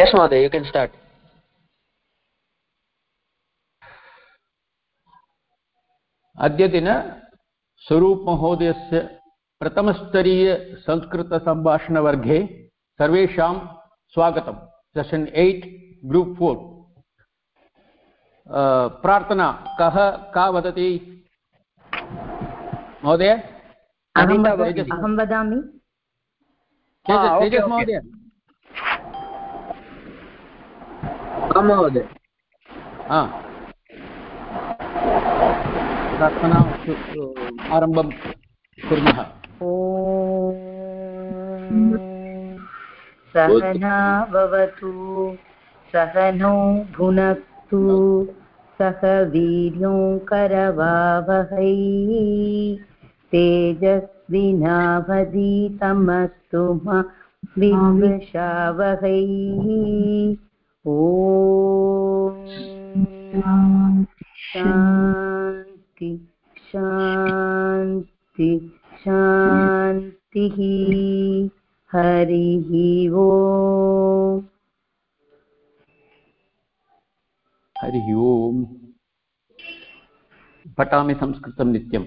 yes mother you can start. अद्यदिन स्वरूपमहोदयस्य प्रथमस्तरीयसंस्कृतसम्भाषणवर्गे सर्वेषां स्वागतं session eight group four प्रार्थना कः का वदति? महोदय? अहं वदामि तेजस् महोदय प्रार्थना आरम्भं कुर्मः। सहना भवतु सहनौ भुनक्तु सह वीर्यो करवावहै। तेजस्विनावधीतमस्तु मा विद्विषावहै ॐ शान्ति शान्ति शान्तिः हरिः ओ हरिः ओम्। पठामि संस्कृतं नित्यम्।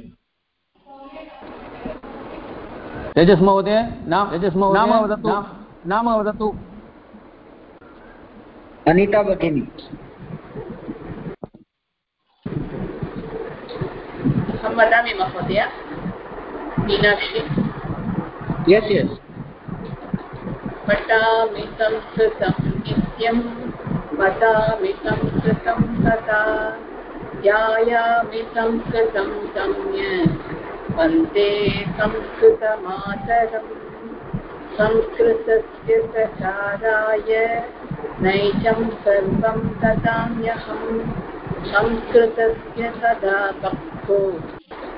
तेजस् महोदय नाम तेजस् महोदय नाम वदतु। नाम वदतु। अनिता भगिनी अहं वदामि महोदय मीनाक्षी। यस् यस् पठामि संस्कृतं नित्यं वदामि संस्कृतं ध्यायामि संस्कृतं सम्यक् वंदे संस्कृतमातरम्। संस्कृतस्य प्रचाराय नैजं सर्वं ददाम्यहम् संस्कृतस्य सदा भक्तो।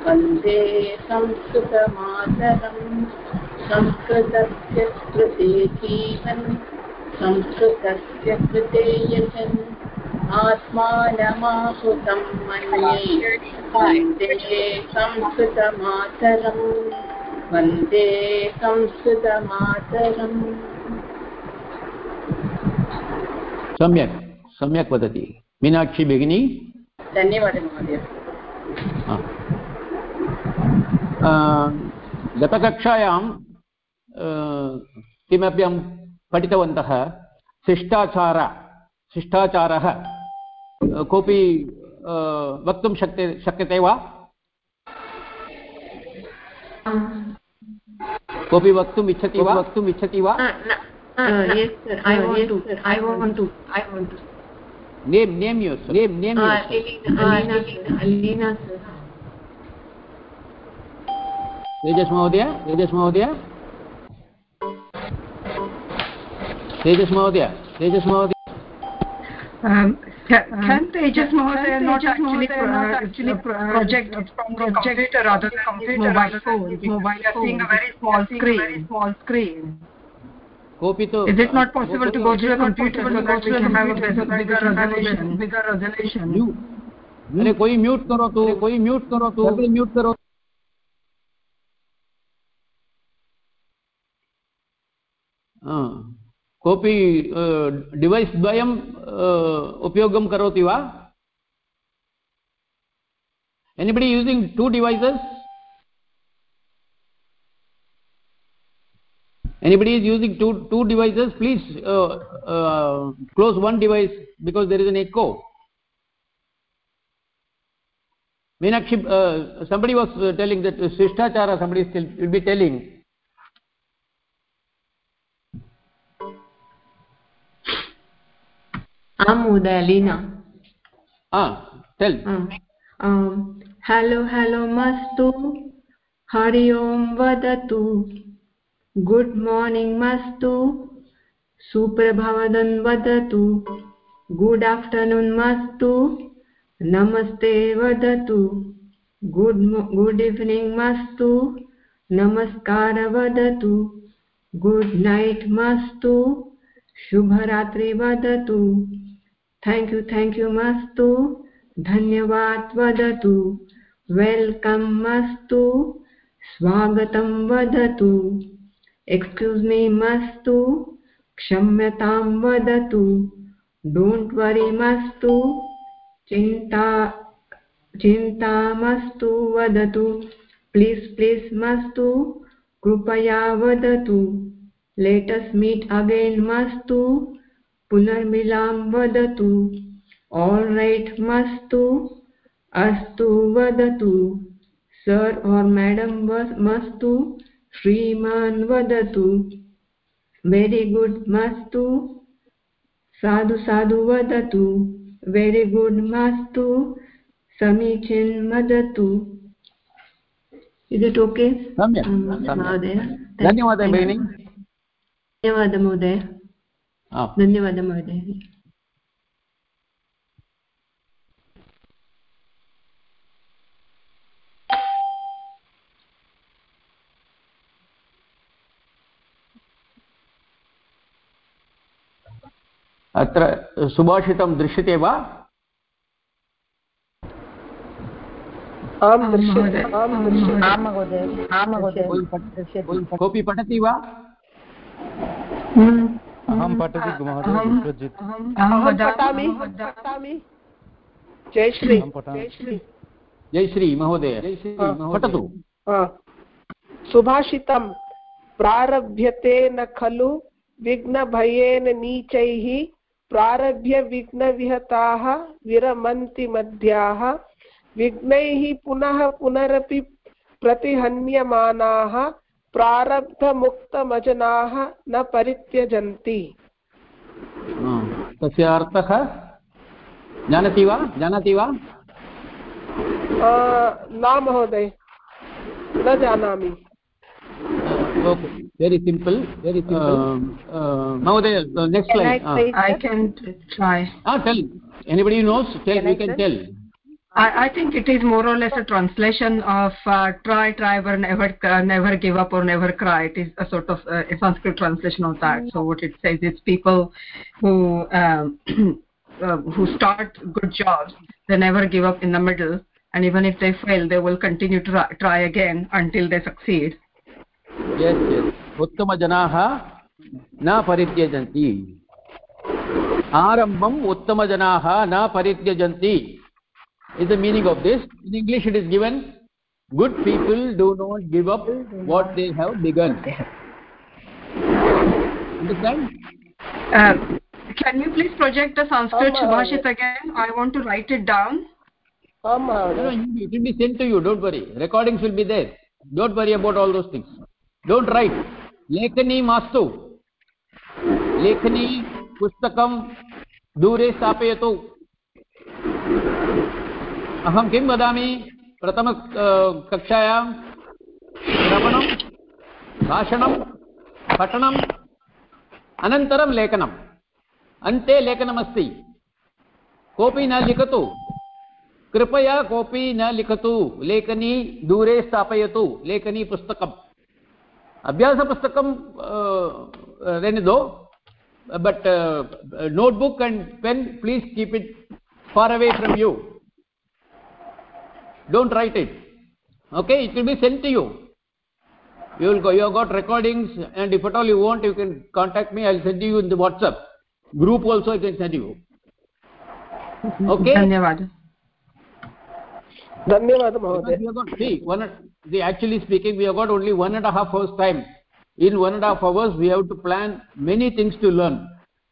वंदे संस्कृतमातरम् संस्कृतस्य कृते जीवन्, संस्कृतस्य कृते यजन्, आत्मानमाहुतं मन्ये। वंदे संस्कृतमातरम् वंदे संस्कृतमातरम्। सम्यक् सम्यक् वदति। मीनाक्षी भगिनी? धन्यवादः महोदय। गतकक्षायां किमपि अहं पठितवन्तः शिष्टाचार शिष्टाचारः कोऽपि वक्तुं शक्य शक्यते वा? कोऽपि वक्तुम् इच्छति वा? वक्तुम् इच्छति वा? Name name yours name name Tejas महोदय तेजस् महोदय तेजस् महोदय तेजस् महोदय can Tejas Mahodaya not actually, not actually project from the computer rather than computer mobile phone? Mobile phone. seeing a very small screen. Very small screen. कोऽपि तु it not possible to go to a computer to go to a bigger resolution bigger resolution you अरे कोई mute करो तो, तू कोई mute करो तो। तू। कोई म्यूट करो। हाँ, कोऽपि डिवैस् द्वयम् उपयोगं करोति वा? Anybody using two devices anybody is using two two devices please uh, uh, close one device because there is an echo. Meenakshi uh, somebody was uh, telling that uh, shishtachara somebody still will be telling. Am udalina. Ah tell. Um, um hello hello mastu. Hari om vadatu. Good morning मस्तु सुप्रभावदन् वदतु good afternoon मस्तु नमस्ते वदतु good good evening मस्तु नमस्कार वदतु good night मस्तु शुभरात्रि वदतु थेङ्क् यू थेङ्क् यू मास्तु धन्यवाद वदतु वेल्कम् मास्तु स्वागतं वदतु एक्स्क्यूस् मी मास्तु क्षम्यतां वदतु डोण्ट् वरि मास्तु चिन्ता चिन्तामस्तु वदतु प्लीस् प्लीस् मास्तु कृपया वदतु लेटस् मीट् अगेन् मास्तु पुनर्मिलां वदतु आल् रैट् मास्तु अस्तु वदतु सर् और् मेडम् मास्तु श्रीमान् वदतु। वेरि गुड् मास्तु। साधु साधु वदतु। वेरि गुड् मास्तु। समीचीन् वदतु। इस् इट् ओके महोदय धन्यवादः भगिनि। धन्यवादः महोदय। धन्यवादः महोदय। अत्र सुभाषितं दृश्यते वा? कोऽपि पठति वा? अहं पठति पठामि जयश्री जयश्री जयश्री महोदय। पठतु। सुभाषितं प्रारभ्यते न खलु विघ्नभयेन नीचैः प्रारभ्य विघ्नविहताः विरमन्ति मध्याः। विघ्नैः पुनः पुनरपि प्रतिहन्यमानाः प्रारब्धमुक्तमजनाः न परित्यजन्ति। तस्य अर्थः? जानाति वा? जानाति वा? न महोदय न जानामि। very simple very simple. Um, um, now the nowadays uh, next can slide. i, uh. Ah. I can try. Ah tell. Anybody knows tell can you I can say? tell. I, I think it is more or less a translation of uh, try, try, but never, uh, never give up or never cry. It is a sort of uh, a Sanskrit translation of that. So what it says is people who um, uh, who start good jobs, they never give up in the middle, and even if they fail, they will continue to try, try again until they succeed. Yes yes उत्तमजनाः न परित्यजन्ति आरम्भम् उत्तमजनाः न परित्यजन्ति is the meaning of this in english it is given good people do not give up what they have begun understand Uh, can you please project the Sanskrit Um, uh, Subhashit again? I want to write it down. आं no, no, it will be sent to you don't worry recordings will be there don't worry about all those things don't write. लेखनी मास्तु। लेखनी पुस्तकं दूरे स्थापयतु। अहं किं वदामि? प्रथम कक्षायां श्रवणं, भाषणं पठनम् अनन्तरं लेखनम्। अन्ते लेखनमस्ति। कोऽपि न लिखतु। कृपया कोऽपि न लिखतु। लेखनी दूरे स्थापयतु। लेखनी पुस्तकम्। अभ्यास पुस्तकं रेन् दो but notebook and pen please keep it far away from you don't write it okay it will be sent to you you will go you got recordings and if at all you want you can contact me I sent you in the WhatsApp group also I can sent you okay धन्यवादः। धन्यवादः महोदय। See, actually speaking, we have got only one and a half hours time. In one and a half hours, we have to plan many things to learn.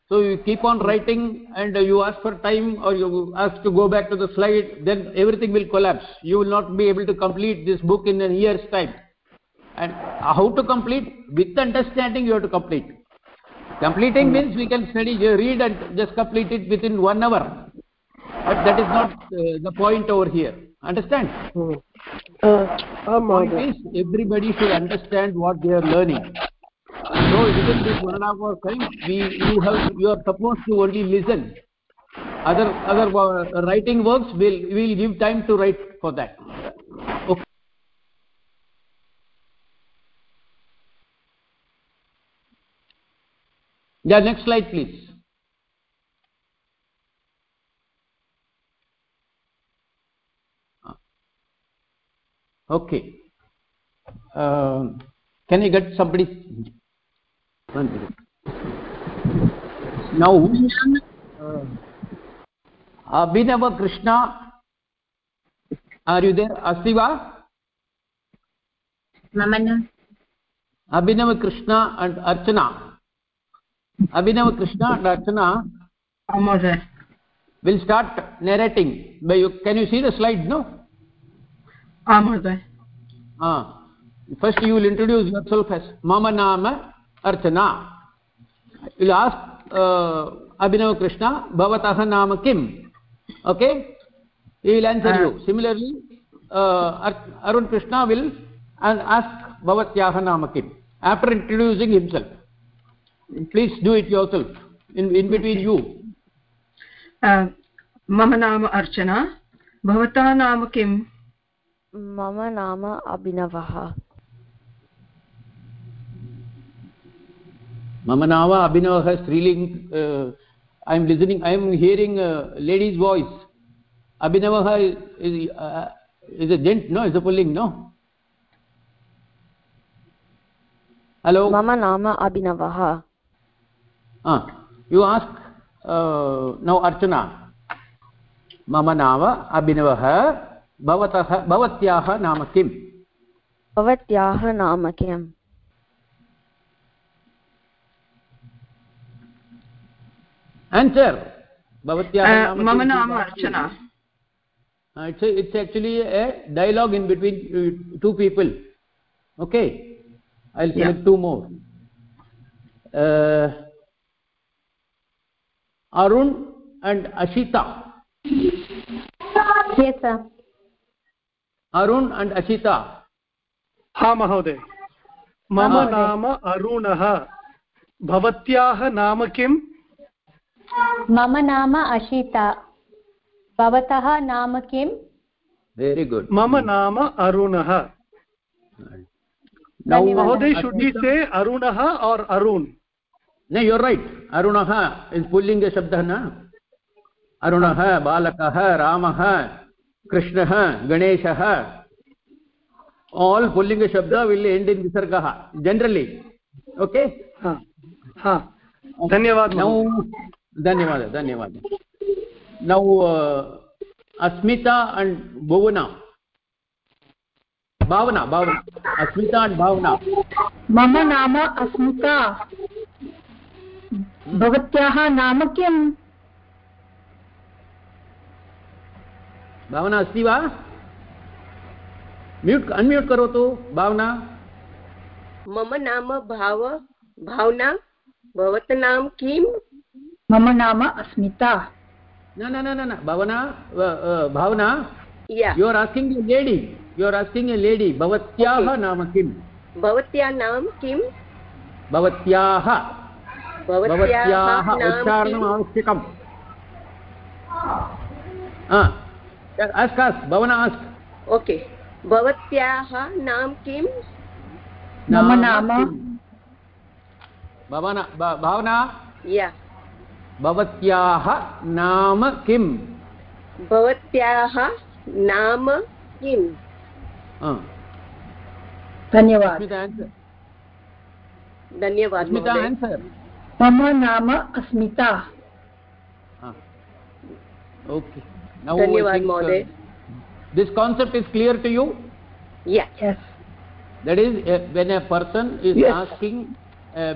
So you keep on writing and you ask for time or you ask to go back to the slide, then everything will collapse. You will not be able to complete this book in a year's time. And how to complete? With understanding, you have to complete. Completing means we can study, read and just complete it within one hour. But that is not uh, the point over here. Understand? Uh, point is everybody should understand what they are learning. So within this one and a half hour time we you have you are supposed to only listen. Other other uh, writing works will will give time to write for that. Okay. Yeah next slide please. Okay uh, can you get somebody one minute now uh, abhinava krishna are you there asti va मम न krishna and archana abhinava krishna and archana महोदय will start narrating but you, can you see the slide no first you will introduce yourself मम नाम Archana. Will ask Abhinavakrishna भवतः नाम किम्? Okay you will answer you similarly Arun Krishna will ask भवत्याः नाम किम्? After introducing himself please do it yourself in between you मम नाम अर्चना भवतः नाम किम्? मम नाम अभिनवः uh, i am listening i am hearing a lady's voice abhinavah is is, uh, is a gent no is a pulling no hello मम नाम अभिनवः ah ask uh, now archana mama nama abhinavah भवतः भवत्याः नाम किम् भवत्याः नाम किम् भवत्याः अ, नाम मम? नाम Archana Uh, it's, a, it's actually a dialogue in between uh, two people okay i'll select Yeah. two more uh, arun and ashita yes sir Arun and Achita हाँ महोदय. मम नाम अरुण. भवत्याः नाम किम्? मम नाम अशिता. नाम किम्? वेरि गुड् मम नाम अरुणः. महोदय शुद्धिते अरुणः और् अरुण् न अरुण रैट् अरुणः पुल्लिङ्गशब्दः न अरुणः बालकः रामः all pullinga shabda will end in visargah generally okay हाँ हाँ धन्यवाद now महोदय। धन्यवाद धन्यवाद now uh, asmita and bhuvana bhavana bhavana asmita and bhavana मम नाम अस्मिता भवत्याः नाम किम् भावना अस्ति वा? म्यूट् अन्म्यूट् करोतु भावना। मम नाम भाव भावना भवतः नाम किम्? मम नाम अस्मिता। न न न न न भावना uh, uh, भावना। या। You are asking a lady you are asking a lady भवत्याः Okay. नाम किम्? भवत्याः नाम किम्? भवत्याः। भवत्याः उच्चारणम् अस्क् अस्क् भावना अस्क् ओके भवत्याः नाम किम् मम नाम किम्? भावना या भवत्याः नाम किम् भवत्याः नाम किम्. धन्यवाद। धन्यवाद अस्मिता महोदय। मम नाम अस्मिता। Ah. Now धन्यवाद think, uh, this concept is clear to you. या yes That is, uh, when a person is Yes. asking uh,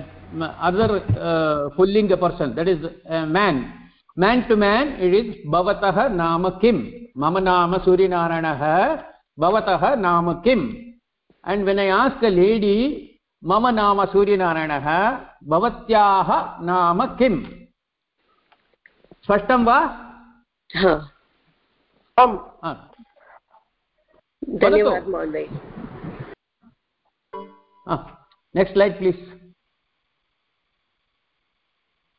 other uh, pulling a person, that is a man. Man to man, it is bhavatah nama kim. Mama nama Suryanarayanah bhavatah nama kim. And when I ask a lady, mama nama Suryanarayanah bhavatyah nama kim. स्पष्टं वा हा आम् Ah. धन्यवाद महोदय Ah, next slide, please.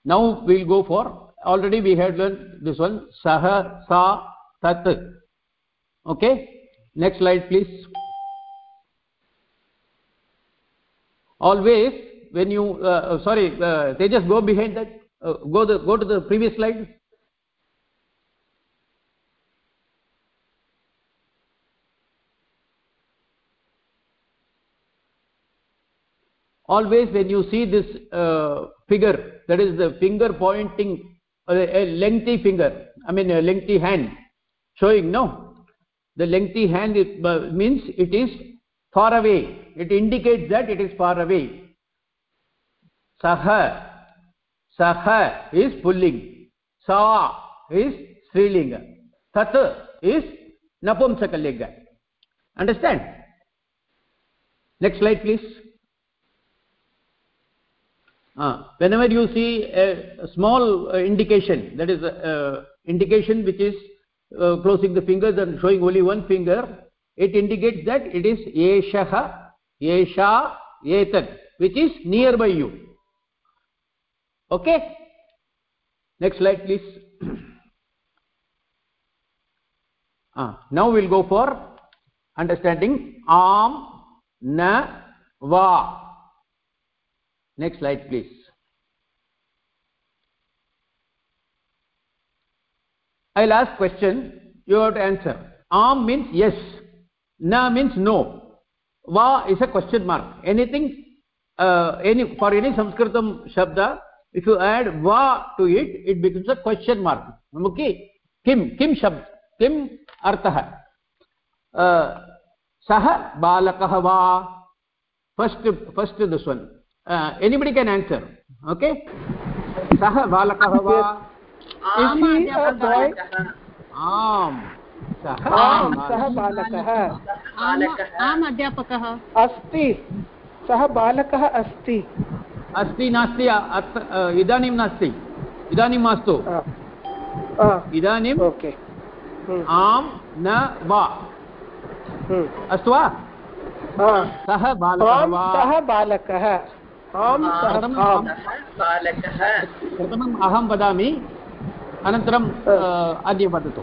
Now we'll go for, already we had learned this one, saha, sa, tat. Okay? Next slide, please. Always, when you, uh, uh, sorry, uh, they just go behind that, uh, go, the, go to the previous slide. Always when you see this uh, figure that is the finger pointing uh, a lengthy finger i mean a lengthy hand showing no? The lengthy hand it, uh, means it is far away. It indicates that it is far away. Saha. Saha is pulling. Sa is strilinga tat is napumsakalinga understand? Next slide please uh, whenever you see a, a small uh, indication that is a, uh, indication which is uh, closing the fingers and showing only one finger it indicates that it is yeshaha yesha etat which is nearby you. Okay? Next slide please. Uh, now we'll go for understanding. Am na va next slide please i'll ask question you have to answer am means yes na means no va is a question mark anything uh, any for any sanskritam shabda if you add va to it it becomes a question mark okay kim kim shabd kim artah uh, sah balakah va first first this one uh, anybody can answer okay? sah balakah va Is he a boy? आम्। सः बालकः। आम् अध्यापकः। अस्ति। सः बालकः अस्ति। अस्ति नास्ति इदानीं नास्ति। इदानीं मास्तु। इदानीम् ओके। आम् न वा। अस्तु वा? सः बालकः वा? सः बालकः। प्रथमम् अहं वदामि अनन्तरम् अन्ये वदतु।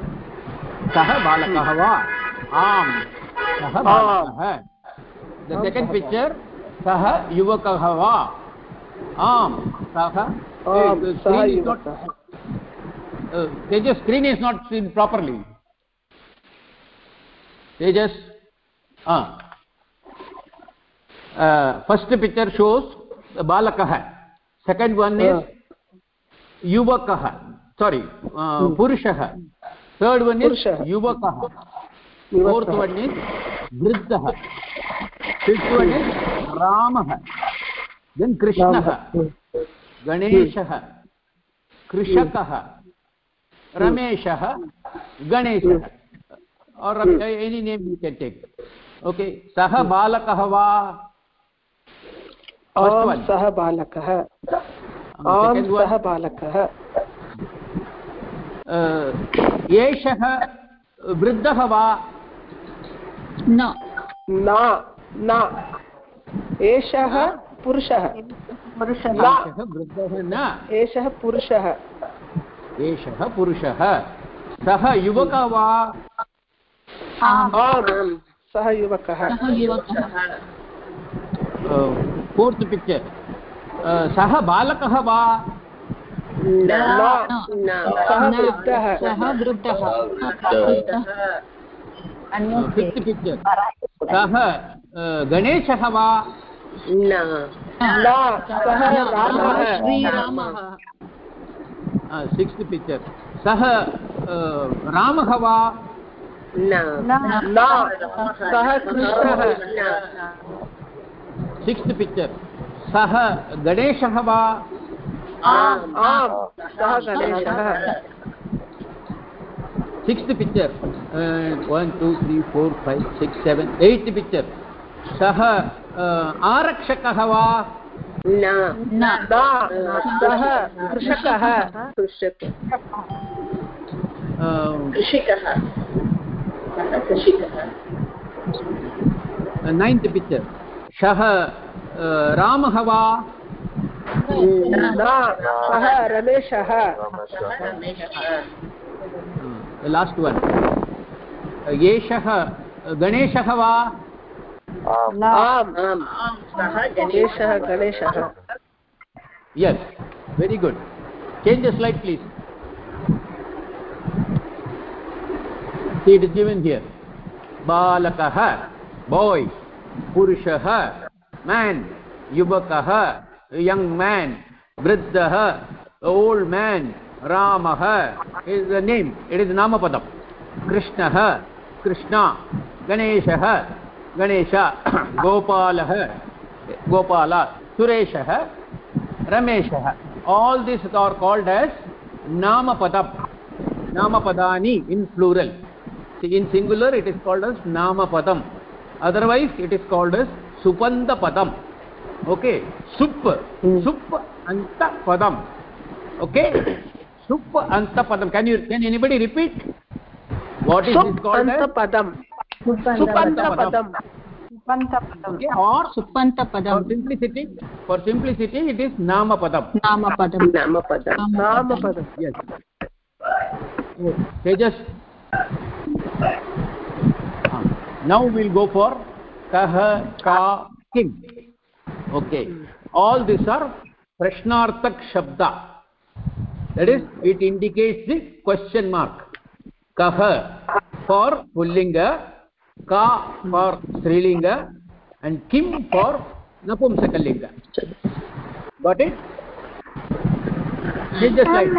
सः बालकः वा? आम्। सः बालकः। द सेकेण्ड् पिक्चर् सः युवकः वा? आम्। सः Tejas screen is not seen properly Tejas first picture shows बालकः। सेकेण्ड् वन् इस् युवकः। सारी पुरुषः। थर्ड वन इज़ युवकः। फोर्थ वन इज़ वृद्धः। फिफ्थ वन इज़ रामः। देन कृष्णः। गणेशः। कृषकः। रमेशः। गणेशः। Or any name you can take okay सः बालकः वा? आम् सः बालकः। आम् सः बालकः। एषः वृद्धः वा? न। न एषः पुरुषः। वृद्धः न। एषः पुरुषः। एषः पुरुषः। सः युवकः वा? आम्। सः युवकः। फोर्त् पिक्चर् सः बालकः वा? सः वृद्धः। फिफ्त् पिक्चर् सः गणेशः वा? श्रीरामः। Sixth picture. सः रामः वा? न सः कृष्णः। सिक्स्त् पिक्चर् सः गणेशः वा? आम् आम्। सः गणेशः। Sixth picture one two three four five six seven eight picture सः आरक्षकः वा? न। सः कृषकः। कृषक। कृषिकः। सः कृषिकः नैन्त् पिक्चर् सः रामः वा? सः रमेशः। लास्ट् वन् एषः गणेशः वा? Yes very good change the slide please it is here बालकः boy yuvakah young man vriddah old man ramah is the name it is namapadam krishnah krishna ganeshah ganesha gopalah gopala sureshah rameshah all these are called as namapadam namapadani in plural See, in singular it is called as namapadam otherwise it is called as supanda padam okay sup sup anta padam okay sup anta padam can you can anybody repeat what is sup this called as padam supanta padam okay or supanta for padam simplicity for simplicity it is namapadam nama padam namapadam नामपदम् yes oh, tejas Ah, now we'll go for kah ka kim okay all these are prashnarthak shabda that is it indicates the question mark kah for pullinga ka for strilinga and kim for napumsakalinga got it Read the slide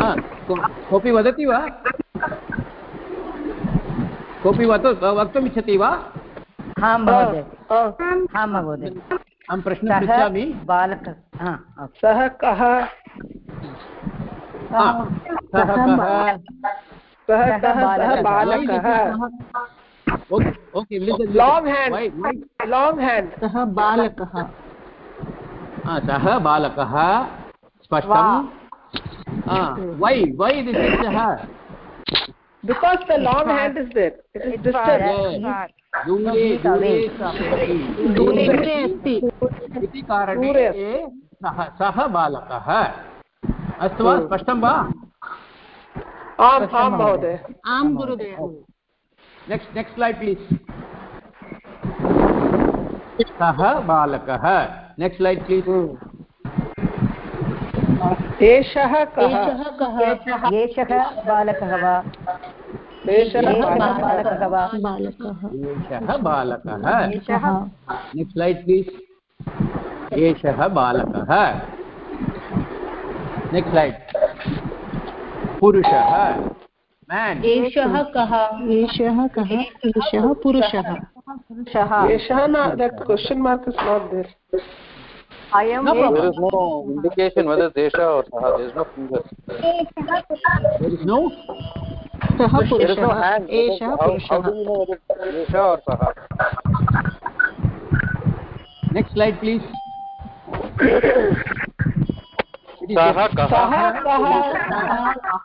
हा को- कोऽपि वदति वा? कोऽपि वद वक्तुमिच्छति वा? आं महोदय। आं महोदय। अहं प्रश्नं पृच्छामि। बालकः हा, ओके। सः कः? सः बालकः। Okay okay listen, Long listen. hand. Why- why- हा, सः बालकः स्पष्टं वै वै दिस् इस् सः because the long hand is there. दूरे दूरे अस्ति। इति कारणे। सः सः बालकः अस्तु वा स्पष्टं वा? आम् आं महोदय। आं गुरुदेव। नेक्स्ट् नेक्स्ट् स्लैड् प्लीस् सः बालकः। नेक्स्ट् स्लैड् प्लीस् एषः कः? एषः बालकः वा? एषः बालकः। वा? एषः बालकः। नेक्स्ट् स्लैड् प्लीस् एषः बालकः। नेक्स्ट् स्लैड् पुरुषः। एषः कः? एषः कः? एषः पुरुषः। पुरुषः। एषः न question mark is not there अयं No problem. There is no indication whether Desha or Saha. There is no fingers. there is no सः There is no hand. एषः How, how do you know whether Desha or Saha? next slide please Saha kaha.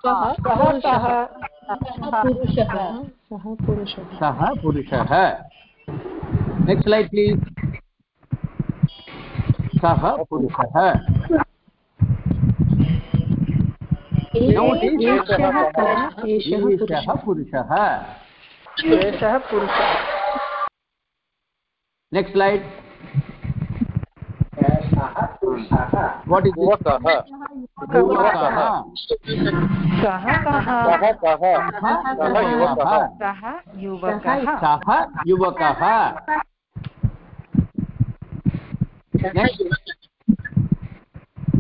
सः कः सः सः कः पुरुषः सः पुरुषः सः पुरुषः नेक्स्ट स्लाइड प्लीज़ सः पुरुषः। एषः पुरुषः। एषः पुरुषः। Next slide what is this? Yuvakah. युवकः। सः कः. सः युवकः। सः युवकः.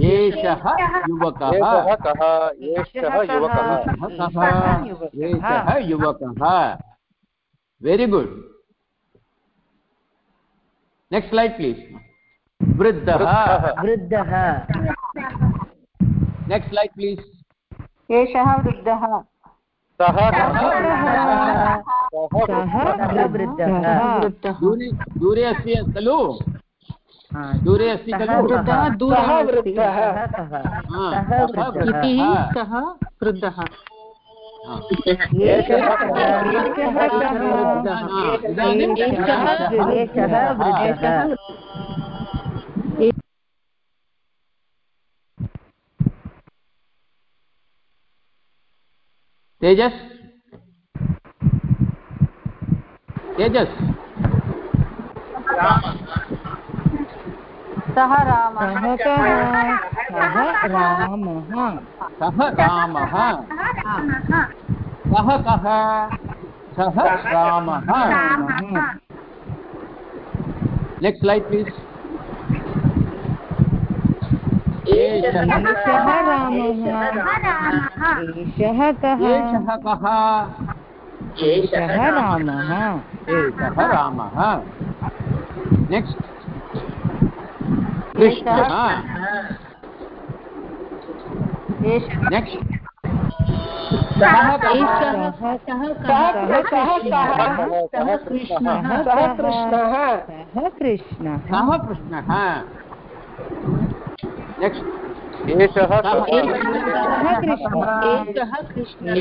एषः युवकः। एषः कः? एषः युवकः। युवकः। Very good next slide please वृद्धः। वृद्धः। नेक्स्ट् स्लैड् प्लीस् एषः वृद्धः। सः सः वृद्धः। दूरे दूरे अस्ति खलु? दूरे अस्ति खलु। हा। इति हा। वृद्धः? तेजस्? तेजस्? सः रामः। सः रामः। सः रामः। सः कः? सः रामः। Next slide please. एषः रामः। एषः कः? एषः कः? एषः रामः एषः रामः नेक्स्ट् कृष्णः सः एषः कृष्णः सः कृष्णः सः कृष्णः सः कृष्णः एषः कृष्णः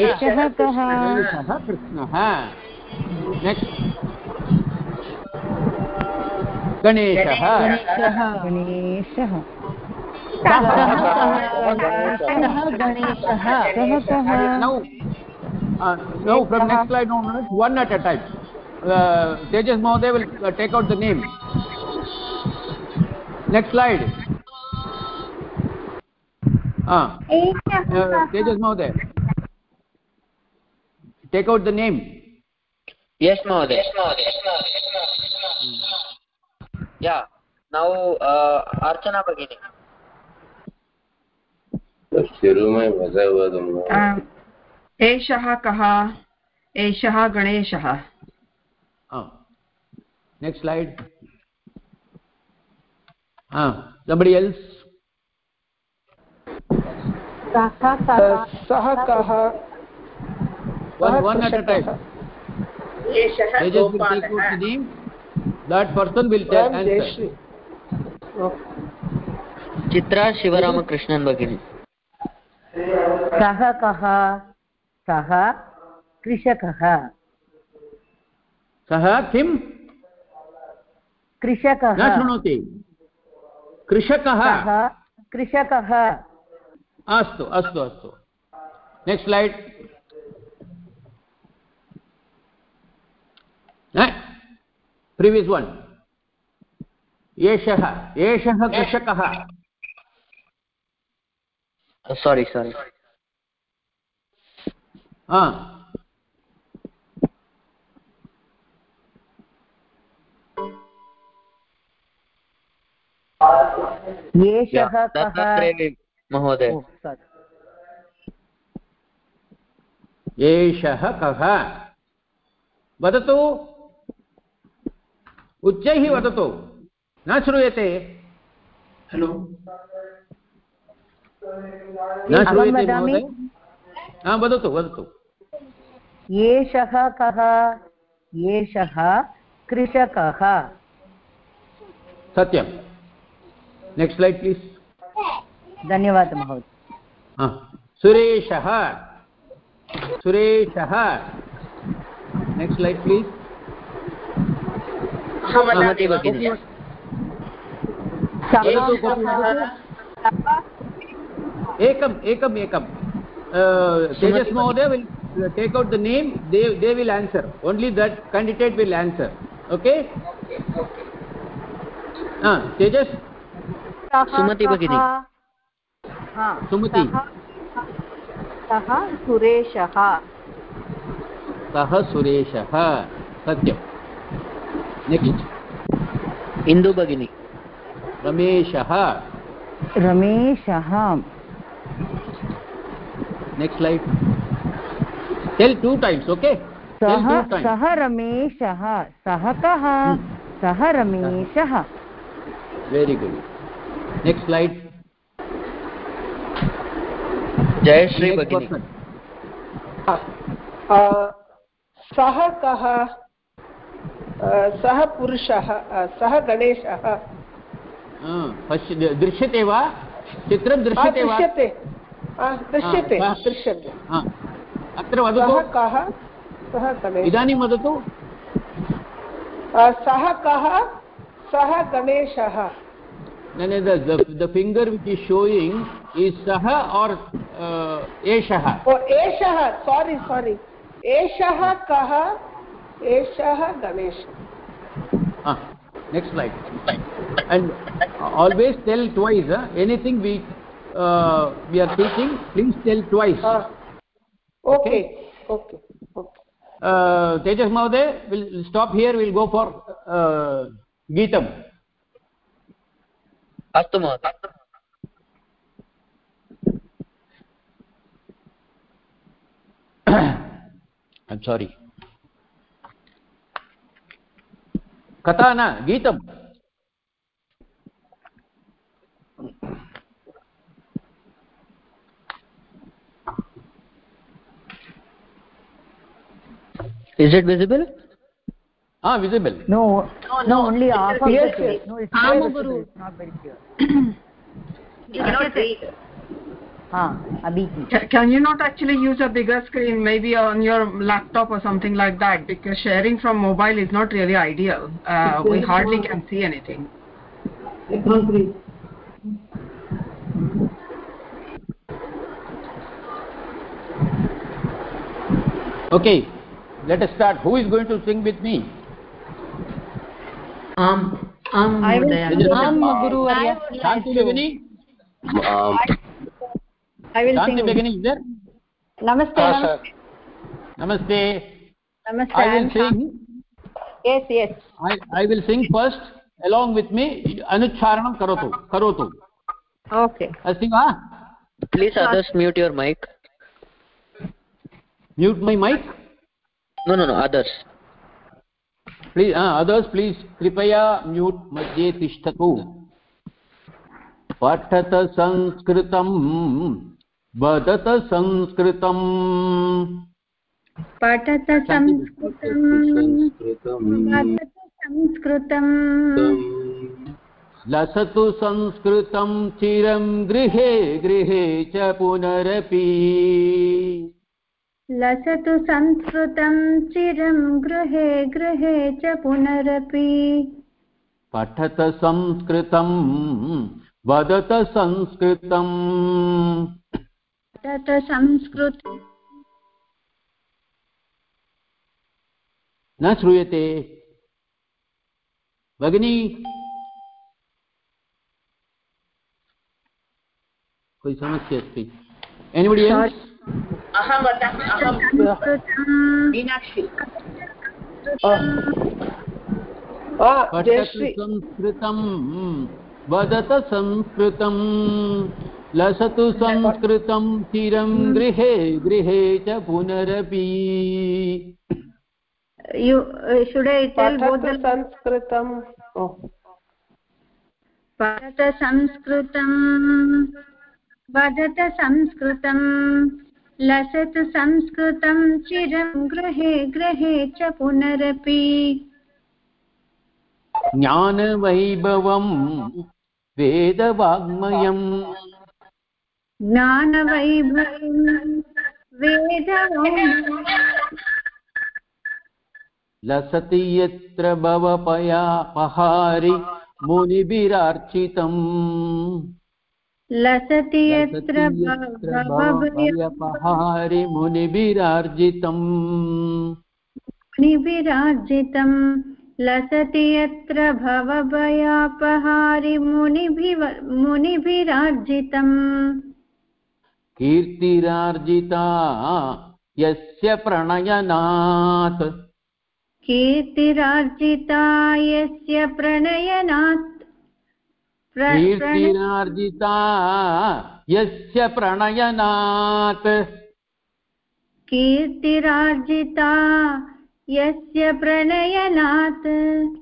एषः कः एषः कृष्णः नेक्स्ट् गणेशः गणेशः सः गणेशः सः कः now uh, now from next slide onwards one at a time uh, tejas mohoday will uh, take out the name next slide ah uh, tejas mohoday take out the name Yes, Mahoday. Yeah. Now, uh, हुआ तुम लोग आम्, एषः कः एषः गणेशः ah next slide ah somebody else सः कः one one at a time एषः tejas will take गोपालः out the name that person will tell answer Jayashree Chitra शिवरामकृष्णन् भगिनी सः कः सः कृषकः सः किं कृषकः न शृणोति कृषकः कृषकः अस्तु अस्तु अस्तु नेक्स्ट् स्लैड् प्रीवियस् वन् एषः एषः कृषकः Sorry, sorry. हा एषः महोदय ओ, एषः कः वदतु उच्चैः वदतु। न श्रूयते। हलो। न श्रूयते हा वदतु वदतु। एषः कः एषः कृषकः। सत्यं नेक्स्ट् स्लैड् प्लीस् धन्यवादः महोदय। सुरेशः। सुरेशः। नेक्स्ट् स्लैड् प्लीस् सुमति भगिनी एकम् एकम् एकं तेजस् महोदय will take out the name they they will answer only that candidate will answer okay. Tejas. Sumati भगिनी। सुमति। सः सुरेशः। सः सुरेशः सत्यं नेक्स्ट् इन्दु भगिनी रमेशः। रमेशः next slide tell two times okay सः सः रमेशः। सः कः सः रमेशः। Very good next slide Jayashree भगिनी। सः कः सः पुरुषः सः गणेशः पश्य दृश्यते वा चित्रं दृश्यते वा दृश्यते दृश्यते. अत्र वदतु कः सः इदानीं वदतु सः कः सः गणेशः न the finger which is showing is सः और् एषः ओ एषः सारी सारी एषः कः एषः गणेशः next slide and always tell twice huh? anything we uh, we are teaching please tell twice okay okay okay uh, tejas mahoday will stop here we'll go for uh, गीतम् अस्तु महोदय I'm sorry. कथा न गीतम् is it visible ah visible no no no only half of Yes, yes. no it's clear, it's not very clear You cannot read. Ha Can you not actually use a bigger screen, maybe on your laptop or something like that? Because sharing from mobile is not really ideal. Uh, we hardly can see anything. okay let us start. Who is going to sing with me? Um, um, I will- Vijay- Am Guru Arya. shanti begini Um, I will shanti sing. begini is there Namaste. Ah, Namaste. sir. namaste Namaste. i will sing Yes, yes. i i will sing first along with me anucharanam karotu karotu Okay. अस्ति वा please others mute your mic mute my mic no no no others please others please कृपया mute मध्ये तिष्ठतु पठत संस्कृतं वदत संस्कृतम्। पठत संस्कृतं वदत संस्कृतम्। लसतु संस्कृतं चिरं गृहे गृहे च पुनरपि। लसतु संस्कृतं चिरं गृहे गृहे च पुनरपि। पठत संस्कृतं वदत संस्कृतम्। पठत संस्कृतं। न श्रूयते। भगिनी। कोई समस्या अस्ति? एनिबडी अहं वदामि अहं मीनाक्षी। संस्कृतं वदत संस्कृतं लसतु संस्कृतं चिरं गृहे गृहे च पुनरपि। you uh, should i tell both पठतु the संस्कृतं ओ, पठत संस्कृतं वदत संस्कृतं लसतु संस्कृतं चिरं गृहे गृहे च पुनरपि। ज्ञानवैभवं वेदवाङ्मयम्। ज्ञानवैभवं लसति यत्र भवपया पहारि मुनिभिरार्चितम्। लसति यत्र भवपहारि मुनिभिरार्जितम्। मुनिभिरार्जितं लसति यत्र भवभयापहारि मुनिभिव मुनिभिरार्जितम्। कीर्तिरार्जिता यस्य प्रणयनात्। कीर्तिरार्जिता यस्य प्रणयनात्। प्र- कीर्तिरार्जिता यस्य प्रणयनात्। कीर्तिरार्जिता यस्य प्रणयनात्।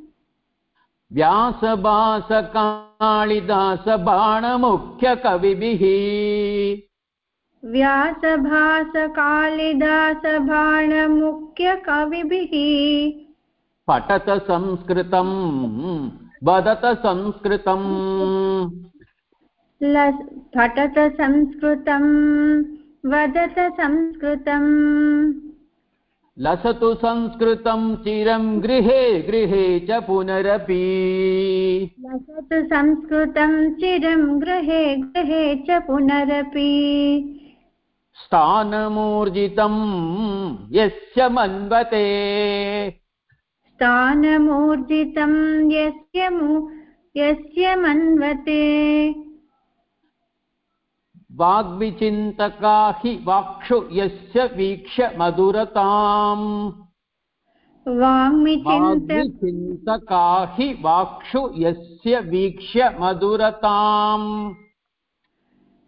व्यासभासकालिदासबाणमुख्यकविभिः व्यासभासकालिदासबाणमुख्यकविभिः पठत संस्कृतं वदत संस्कृतम्। पठत संस्कृतं वदत संस्कृतम्। लसतु संस्कृतं चिरं गृहे गृहे च पुनरपि। लसतु संस्कृतं चिरं गृहे गृहे च पुनरपि। स्थानमूर्जितं यस्य मन्वते। स्थानमूर्जितं यस्य यस्य मन्वते। वाग्विचिन्तका हि वाक्षु यस्य वीक्ष्य मधुरताम्। वाग्विचिन्तका हि वाक्षु यस्य वीक्ष्य मधुरताम्।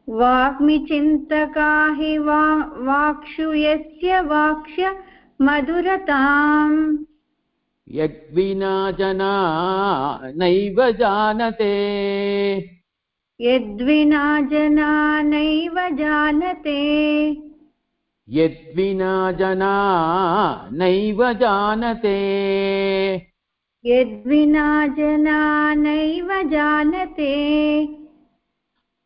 वाग्मि चिन्तका हि वा वाक्षु यस्य वाक्ष्य मधुरताम्। यद्विना जना नैव जानते। यद्विना जना नैव जानते। यद्विना जना नैव जानते। यद्विना जना नैव जानते।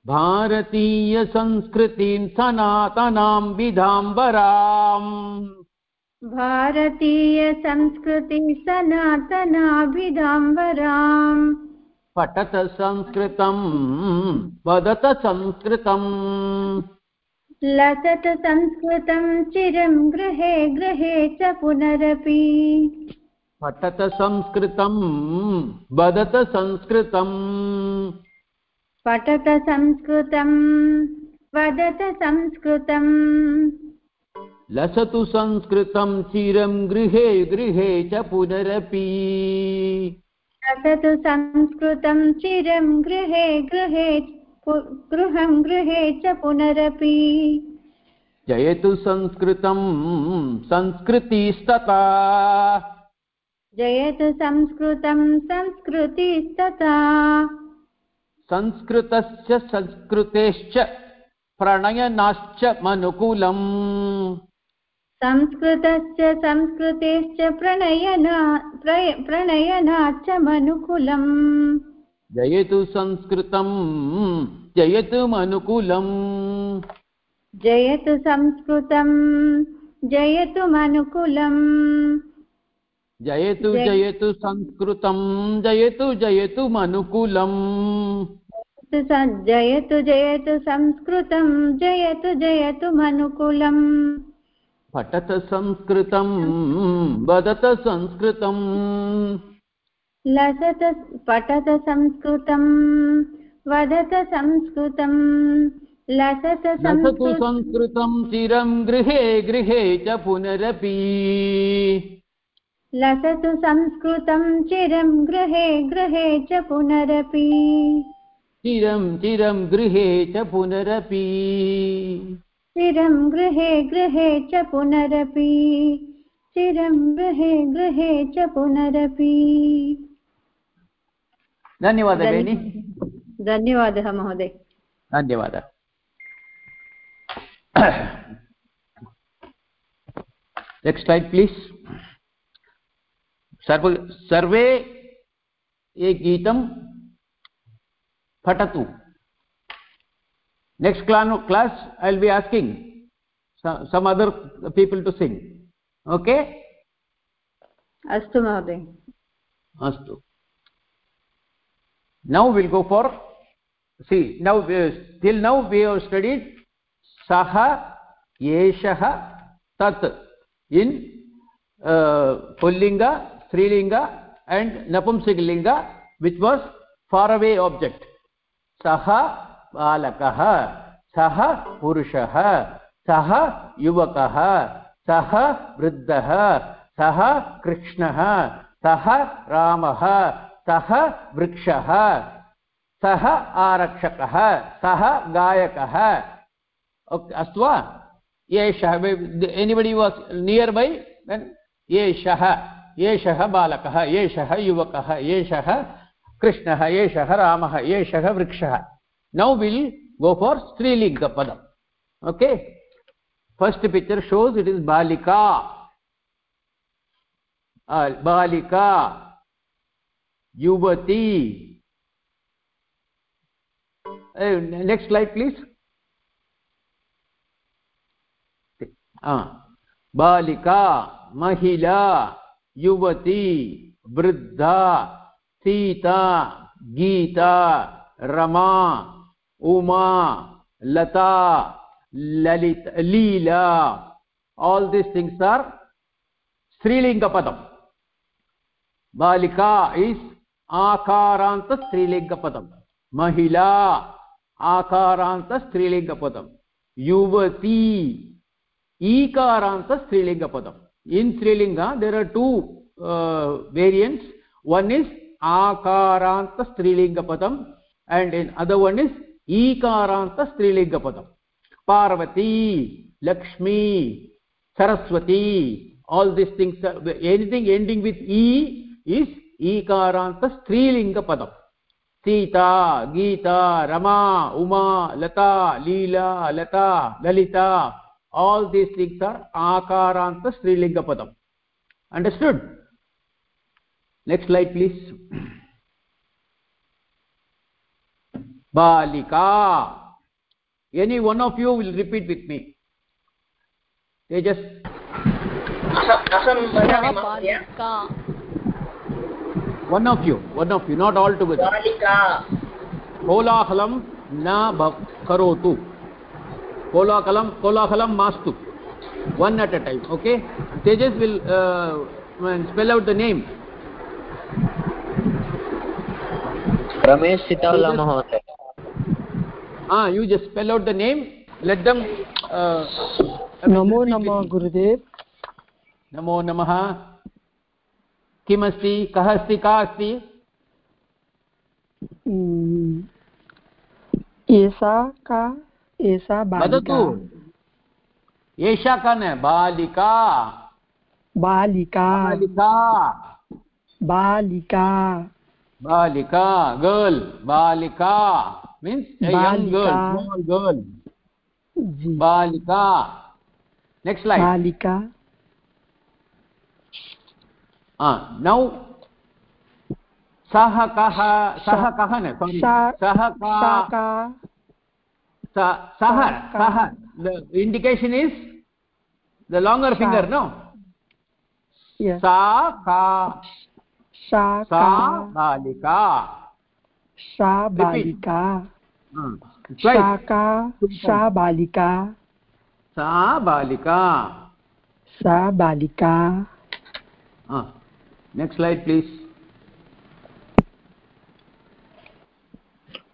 भारतीयसंस्कृतिं सनातनां विधाम्बराम् भारतीयसंस्कृति सनातनाभिधाम्बराम् पठत संस्कृतं वदत संस्कृतम्। लसत संस्कृतं चिरं गृहे गृहे च पुनरपि। पठत संस्कृतं वदत संस्कृतम्। पठत संस्कृतं वदत संस्कृतम्। लसतु संस्कृतं चिरं गृहे गृहे च पुनरपि। लसतु संस्कृतं चिरं गृहे गृहे गृहं गृहे च पुनरपि। जयतु संस्कृतं संस्कृतिस्तथा। जयतु संस्कृतं संस्कृतिस्तथा। संस्कृतस्य संस्कृतेश्च प्रणयनाश्च मनुकुलम्। संस्कृतस्य संस्कृतेश्च प्रणयना प्रणयनाच्च मनुकुलम्। जयतु संस्कृतं जयतु मनुकुलम्। जयतु संस्कृतं जयतु मनुकुलम्। जयतु जय- जयतु संस्कृतं जयतु जयतु मनुकुलम्। जयतु जयतु संस्कृतं जयतु जयतु मनुकुलम्। पठत संस्कृतं वदत संस्कृतम्। लसत पठत संस्कृतं वदत संस्कृतं लसत संस्कृतं चिरं गृहे गृहे च पुनरपि। लसतु संस्कृतं चिरं गृहे गृहे च पुनरपि। चिरं चिरं गृहे च पुनरपि। चिरं गृहे गृहे च पुनरपि। चिरं गृहे गृहे च पुनरपि। धन्यवादः भगिनि धन्यवादः महोदय धन्यवादः नेक्स्ट् स्लैड् प्लीस् सर्व सर्वे ये गीत पठतु। नेक्स्ट क्ला class I will be asking some other people to sing okay अस्तु महोदय। अस्त। Now will go for see now still now we study सह एषः तत्। इन् पुल्लिङ्ग स्त्रीलिङ्ग and नपुंसकलिङ्ग which was far away object सः बालकः सः पुरुषः सः युवकः सः वृद्धः सः कृष्णः सः रामः सः वृक्षः सः आरक्षकः सः गायकः अस्तु वा एषः anybody was nearby then एषः बालकः एषः युवकः एषः कृष्णः एषः रामः एषः वृक्षः। Now will go for स्त्रीलिङ्गपदम् okay first picture shows it is बालिका। बालिका युवती। Yuvati uh, next बालिका please युवती, वृद्धा, Sita, Gita, Rama, Uma, Lata, Lalit, Leela all this things are स्त्रीलिंग पदम बालिका इस आकारांत स्त्रीलिंग पदम महिला, आकारांत स्त्रीलिंग पदम युवती, ईकारांत स्त्रीलिंग पदम in स्त्रीलिङ्ग there are two uh, variants one is akaranta strilinga padam and in other one is ikaranta strilinga padam parvati lakshmi saraswati all these things are, anything ending with e is ikaranta strilinga padam Sita Gita Rama Uma Lata Leela Lata Lalita All these things are akaranta strilinga padam understood next slide please balika any one of you will repeat with me they just one of you one of you not all together balika कोलाहलं न करोतु कोलाहलं कोलाहलं मास्तु one at a time okay tejas will uh, spell out the name Ramesh सितावला महोदय ah you just spell out the name let them uh, नमो नमः गुरुदेव नमो नमः किमस्ति कः अस्ति का अस्ति हम्म, एषा का बालिका। बालिका। बालिका। बालिका। बालिका। गर्ल बालिका। Means young girl small girl. बालिका। नेक्स्ट् लैन् बालिका। नौ सः कः सः कः न सः सः का saha saha the indication is the longer Sha. finger no? Yes sa ka. Sa sa balika. Sa balika. Hmm. sa ka. Sa balika. Sa balika. Sa balika. Ah. Next slide please.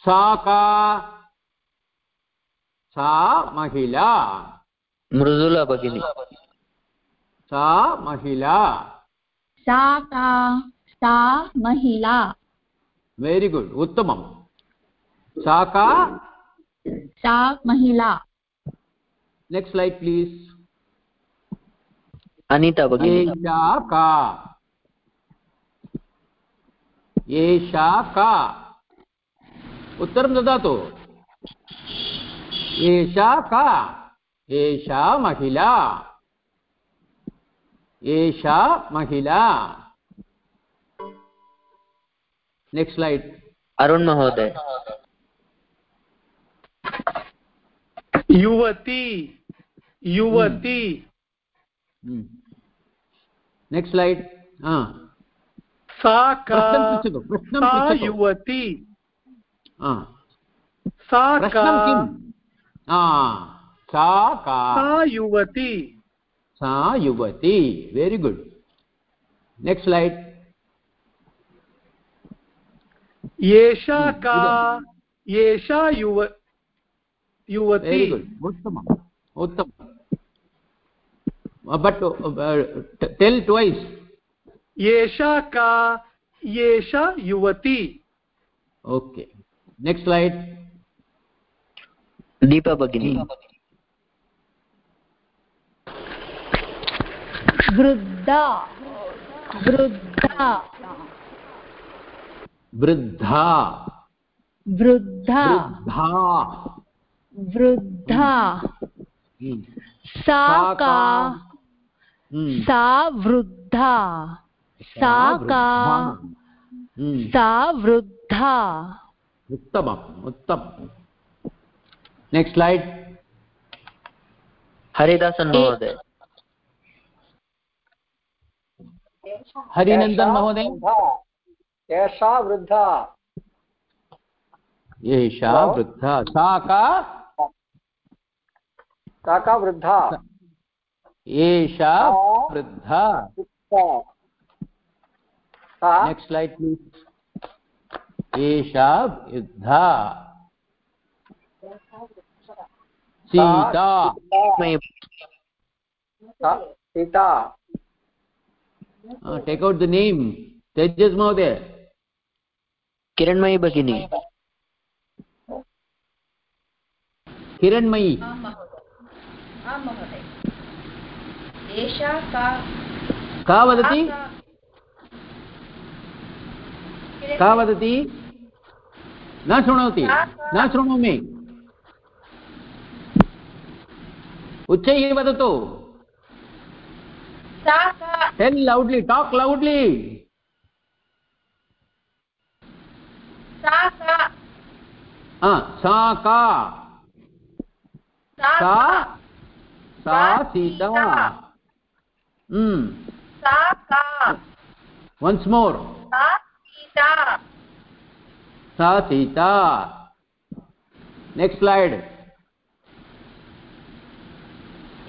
सा का? सा महिला। मृदुला भगिनी। सा महिला। सा का? सा महिला। वेरी गुड उत्तमं सा का? सा महिला। नेक्स्ट स्लाइड प्लीज़ अनिता भगिनी। एषा का। एषा का। उत्तरं ददातु एषा का एषा महिला। एषा महिला। नेक्स्ट स्लाइड अरुण महोदय। युवती युवती। नेक्स्ट स्लाइड हाँ। सा का प्रश्नं सा युवती। सा का सा का युवती सा युवती वेरी गुड नेक्स्ट स्लाइड एषा का? एषा युव युवती। उत्तमम्. उत्तमम्. बट् टेल् ट्वैस् एषा का? एषा युवती। ओके नेक्स्ट स्लाइड दीपा भगिनी वृद्धा वृद्धा वृद्धा वृद्धा वृद्धा वृद्धा सा का सा वृद्धा सा का सा वृद्धा उत्तमम् उत्तमम् नेक्स्ट स्लाइड हरिदासन महोदय। हरिनन्दन महोदय। एषा वृद्धा। एषा वृद्धा। सा का? सा का वृद्धा। एषा वृद्धा। नेक्स्ट स्लाइड प्लीज़ एषा वृद्धा Sita. Sita. Take out the name Tejas महोदय। किरणमयी भगिनी। किरणमयी। एषा का का वदति? का वदति? न शृणोति न शृणोमि उच्चैः वदतु टेल् लौड्लि टाक् लौड्लि सा का सा सा सीता। वन्स् मोर् सा सीता। सा सीता नेक्स्ट् स्लैड्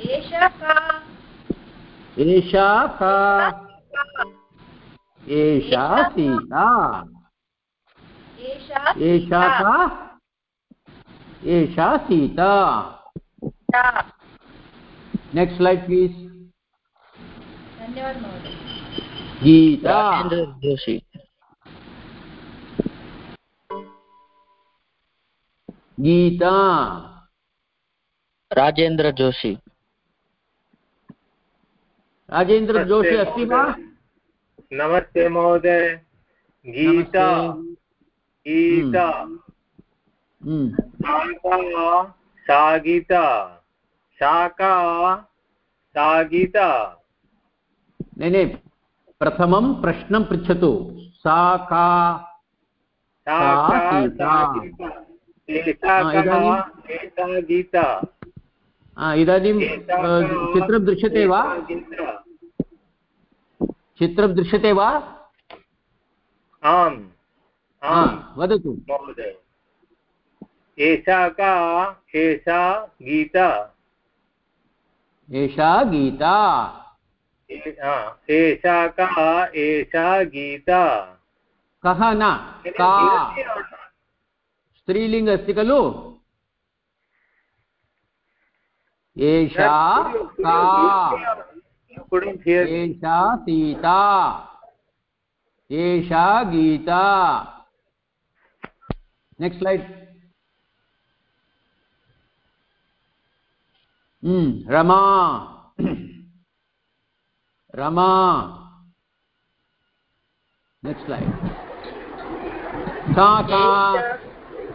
एषा का। एषा का। एषा सीता एषा का। एषा सीता नेक्स्ट् स्लैड् प्लीस् धन्यवाद गीता जोशी। गीता। राजेन्द्र जोशी। राजेन्द्र जोशी अस्ति वा? नमस्ते महोदय। गीता। गीता। शाका सा गीता शाका सा गीता नै नै प्रथमं प्रश्नं पृच्छतु। सा का इदानीं- गीता इदानीं चित्रं दृश्यते वा? चित्रं दृश्यते वा? आम् आम् वदतु। महोदय। एषा का एषा गीता। एषा गीता। एषा का एषा गीता। कः न? का? स्त्रीलिङ्ग अस्ति खलु? एषा का? एषा सीता। एषा Gita. Next slide Rama. Rama. Next slide सा का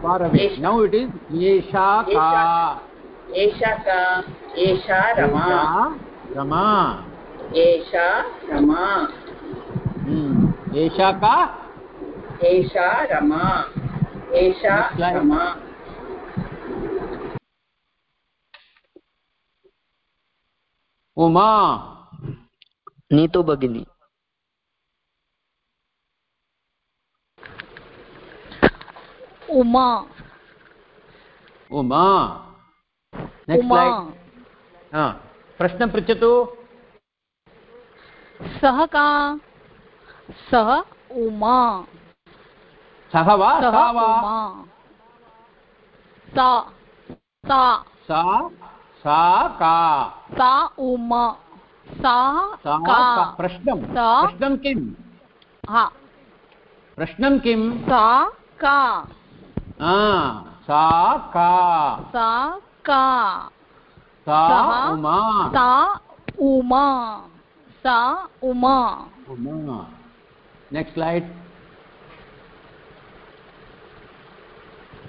far away now it is yesha ka एषा का एषा रमा Esha rama एषा रमा hmm esha ka एषा रमा एषा रमा uma नीतू भगिनी उमा next उमा slide. प्रश्नं पृच्छतु। सः का? सः उमा. सः वा? सः वा? उमा. सा सा. सा सा का? सा उमा. सा का. प्रश्नं प्रश्नं किं हा. प्रश्नं किं सा का. सा का। सा का। सा उमा। सा उमा। सा उमा। उमा।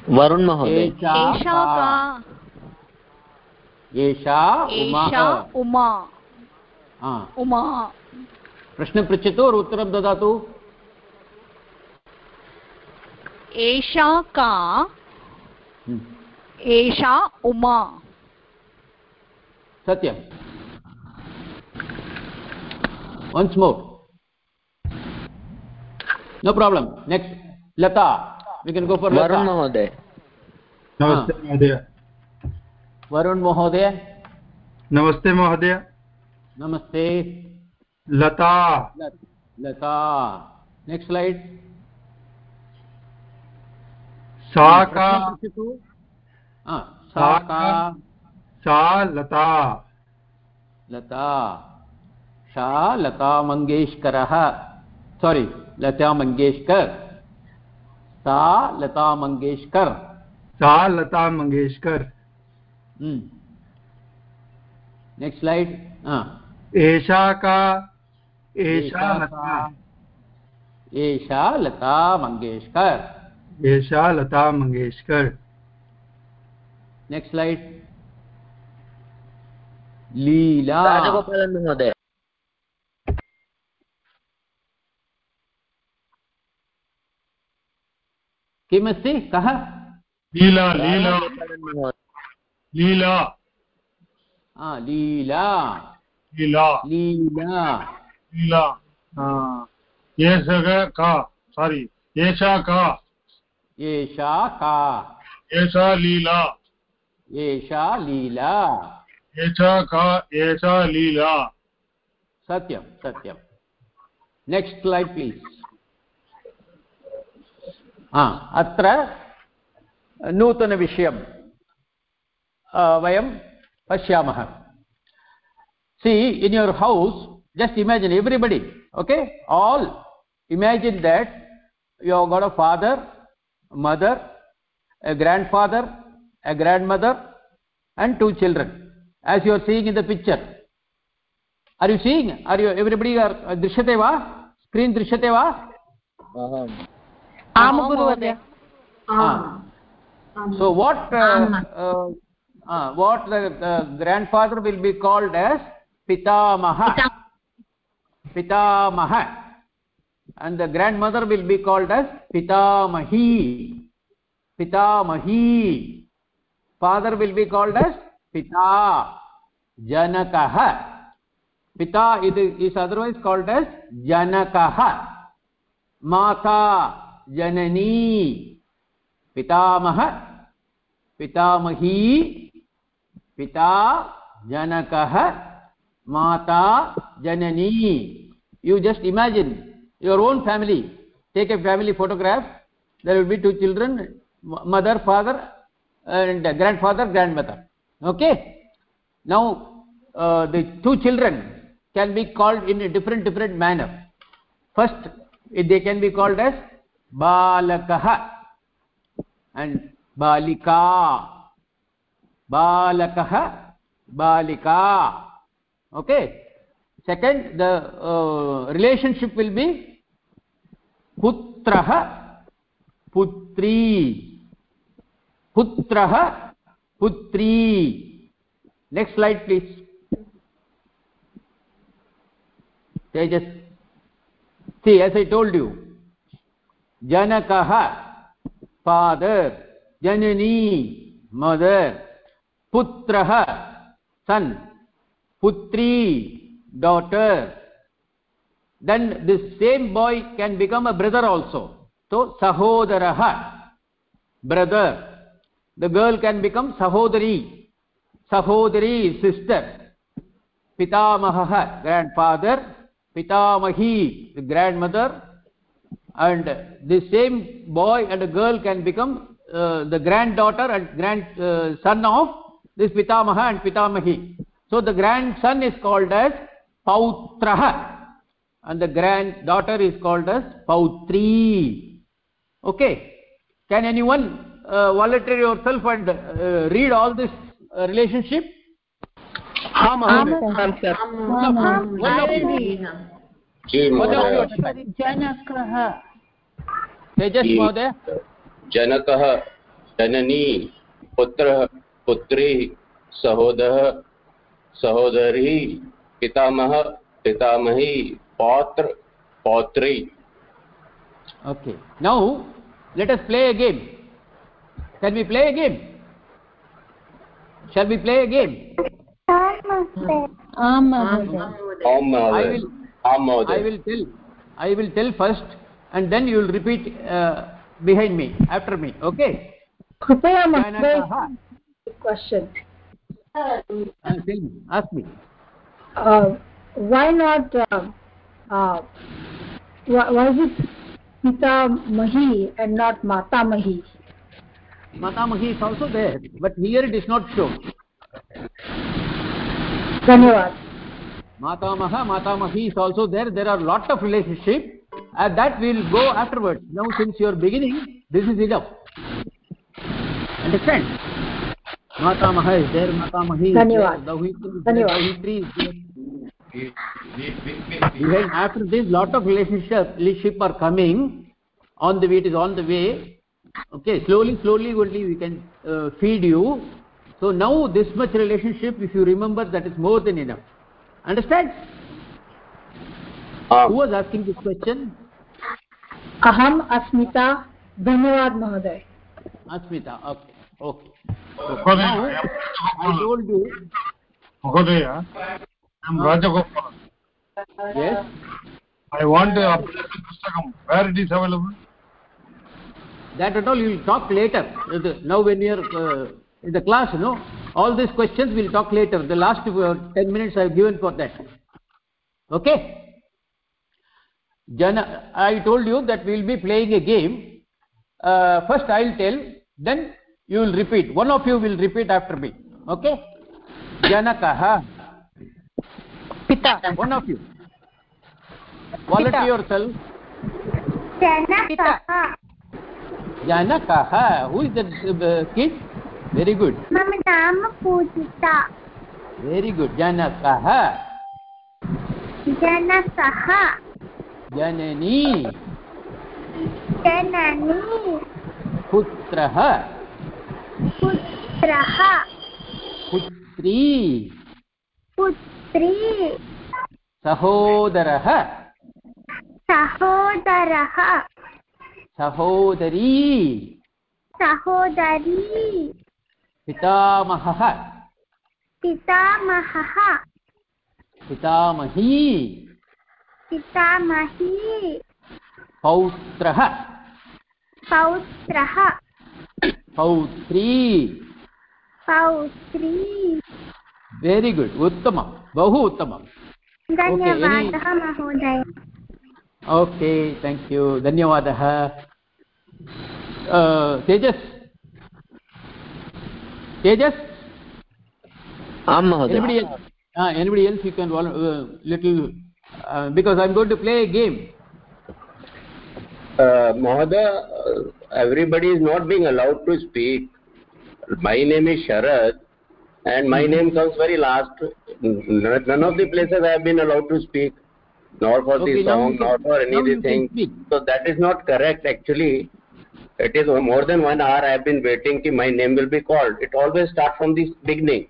वरुण महोदय। एषा का। उमा। उमा। उमा। प्रश्नं पृच्छतु और उत्तरं ददातु। एषा का हम्म, एषा उमा सत्यं once more no problem next lata we can go for Varun महोदय नमस्ते महोदय varun mohoday नमस्ते महोदय namaste लता lata next slide सा का पृच्छतु हा सा का सा लता। लता। सा लता मङ्गेशकरः सारी लता मङ्गेशकर सा लता मङ्गेशकर सा लता मंगेशकर। नेक्स्ट स्लाइड एषा का एषा लता। एषा लता मङ्गेशकर एषा Lata Mangeshkar. Next slide Leela. राजगोपालन् महोदय। किमस्ति? कः? लीला लीला। लीला। हा, लीला। लीला। लीला। लीला। हाँ। एषः का सारी एषा का। एषा का एषा लीला एषा लीला एषा का एषा लीला सत्यं सत्यं नेक्स्ट् स्लैड् प्लीस् हा अत्र नूतनविषयं अ, वयं पश्यामः see in your house just imagine everybody okay all imagine that you have got a father mother a grandfather a grandmother and two children as you are seeing in the picture are you seeing are you everybody are दृश्यते वा screen दृश्यते वा आम् गुरुवर्य so what uh, uh, uh, what the uh, grandfather will be called as pitamaha pitamaha and the grandmother will be called as pitamahi. Pitamahi. Father will be called as pita. Janakah. Pita it is otherwise called as janakah. Mata janani. Pitamah. Pitamahi. Pita janakah. Mata janani. You just imagine your own family. Take a family photograph. There will be two children mother father and grandfather grandmother. Okay? Now uh, the two children can be called in a different different manner. First they can be called as balakah and balika. Balakah balika. Okay? Second the uh, relationship will be पुत्रः पुत्री। पुत्रः पुत्री। Next slide please तेजस् C S I told यु जनकः father जननी mother पुत्रः son पुत्री daughter then this same boy can become a brother also. So sahodarah brother. The girl can become sahodari. Sahodari sister. Pitamahah grandfather. Pitamahi the grandmother. And the same boy and a girl can become uh, the granddaughter and grandson uh, of this pitamaha and pitamahi. So the grandson is called as pautrah and the granddaughter is called as pautri okay can anyone uh, volunteer yourself and uh, read all this uh, relationship आम् आम्, महोदय sir. महोदय जनकः तेजस्। महोदय जनकः जननी पुत्रः पुत्री सहोदरः सहोदरी पितामह पितामही पौत्र पौत्री okay now let us play a game can we play a game shall we play a game आम् महोदय ओम i महोदय will आम i महोदय will tell i will tell first and then you will repeat uh, behind me after me okay कृपया महोदय janakah question uh, tell me ask me uh, why not uh, uh, why is it pitamahi and not matamahi matamahi is also there but here it is not shown. dhanyawad matamaha matamahi is also there. There are lot of relationship. And that will go afterwards. Now since you are beginning this is enough. Understand? Matamaha is there matamahi dhanyawad dhanyawad tree. Even after this lot of relationship relationship are coming on the way it is on the way okay slowly slowly only we can uh, feed you so now this much relationship if you remember that is more than enough understand uh, who was asking this question अहम् अस्मिता धन्यवाद महोदय asmita okay okay महोदय now i told you महोदय am Rajagopal. Yes. I want to apply the Pustakam. Where it is available? That at all you will talk later. Now when you are uh, in the class, you know, all these questions we will talk later. The last uh, 10 minutes I have given for that. Okay? Jana, I told you that we will be playing a game. Uh, first I will tell, then you will repeat. One of you will repeat after me. Okay? Janakaha. पिता one of you volunteer yourself जनकः janakah who is that uh, kid very good मम नाम पूजिता very good janakah जनकः जननी जननी पुत्रः पुत्रः पुत्री पुत्री सहोदरः सहोदरः सहोदरी सहोदरी पितामहः पितामहः पितामही पितामही पौत्रः पौत्रः पौत्री पौत्री वेरि गुड् उत्तमं बहु उत्तमं धन्यवादः महोदय ओके थेङ्क् यू धन्यवादः तेजस् तेजस् आं महोदय anybody else uh, anybody else you can vol- uh, little uh, because i'm going to play a game Uh, Mahoday, uh, everybody is not being allowed to speak. My name is Sharad, and my name comes very last. None of the places I have been allowed to speak, nor for Okay, the song, nor for any of the things. So that is not correct actually. It is more than one hour I have been waiting till my name will be called. It always starts from the beginning.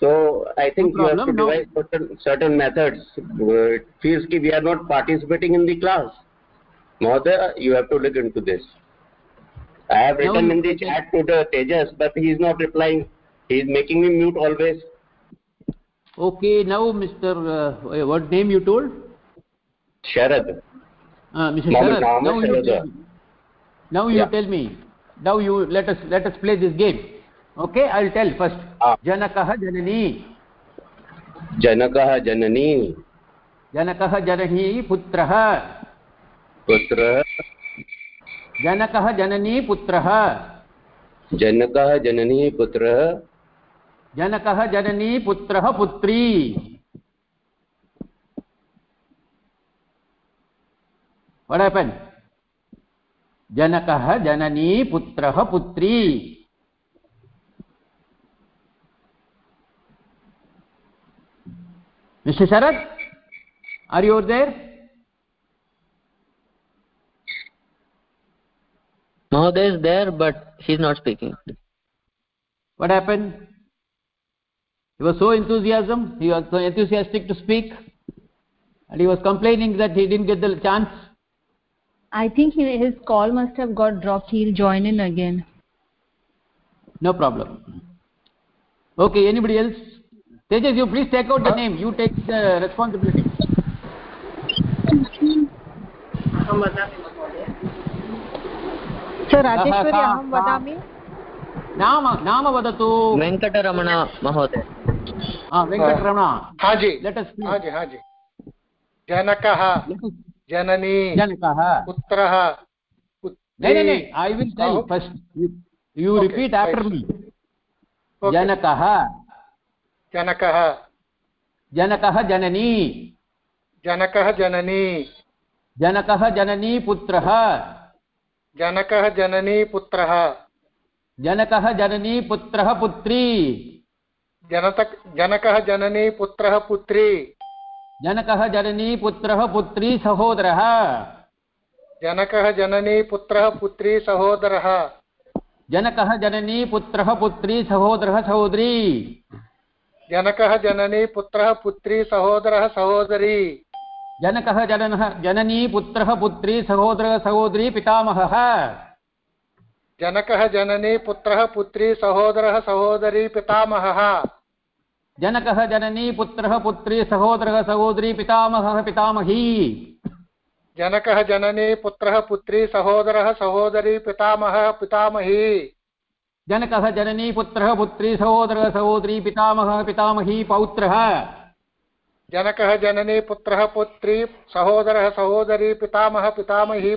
So I think No you have to problem, no. devise certain, certain methods. Uh, It feels that we are not participating in the class. Mother, you have to look into this. I have written you in the chat to the Tejas, but he is not replying. He is making me mute always. okay now mr uh, what name you told Sharad. uh, mr Sharad, now you Sharad. tell now you Yeah. tell me now you let us let us play this game okay i'll tell first Ah. janakah janani जनकः जननी janakah janani putrah पुत्रः janakah janani putrah जनकः जननी पुत्रः जनक जननी पुत्रः पुत्री। वडपन् जनक जननी पुत्रः पुत्री। Mister Sharad are you there महोदय there but she he is not speaking what He was so enthusiasm, he was so enthusiastic to speak, and he was complaining that he didn't get the chance. I think he, his call must have got dropped. He'll join in again. No problem. Okay, anybody else? Tejas, you please take out the name. You take the responsibility. अहं वदामि महोदय sir Rajeshwari अहं वदामि नाम नाम वदतु। वेङ्कटरमण महोदय। वेङ्कटरमण। हाँ जी लेट अस् हाँ जी हाँ जी जनकः जननी जनकः। पुत्रः. You, you Okay, repeat after right. me. Okay. जनकः जनकः जनकः जननी जनकः जननी जनकः जननी पुत्रः जनकः जननी पुत्रः जनकः जननी पुत्रः पुत्री। जनतक जनकः जननी पुत्रः पुत्री। जनकः जननी पुत्रः पुत्री सहोदरः। जनकः जननी पुत्रः पुत्री सहोदरः। जनकः जननी पुत्रः पुत्री सहोदरः सहोदरी। जनकः जननी पुत्रः पुत्री सहोदरः सहोदरी। जनकः जननः जननी पुत्रः पुत्री सहोदरः सहोदरी पितामहः। जनकः जननी पुत्रः पुत्री सहोदरः सहोदरी पितामहः। जनकः जननी पुत्रः पुत्री सहोदरः सहोदरी पितामहः पितामही। जनकः जननी पुत्रः पुत्री सहोदरः सहोदरी पितामहः पितामही। जनकः जननी पुत्रः पुत्री सहोदरः सहोदरी पितामहः पितामही पौत्रः। जनकः जननी पुत्रः पुत्री सहोदरः सहोदरी पितामहः पितामही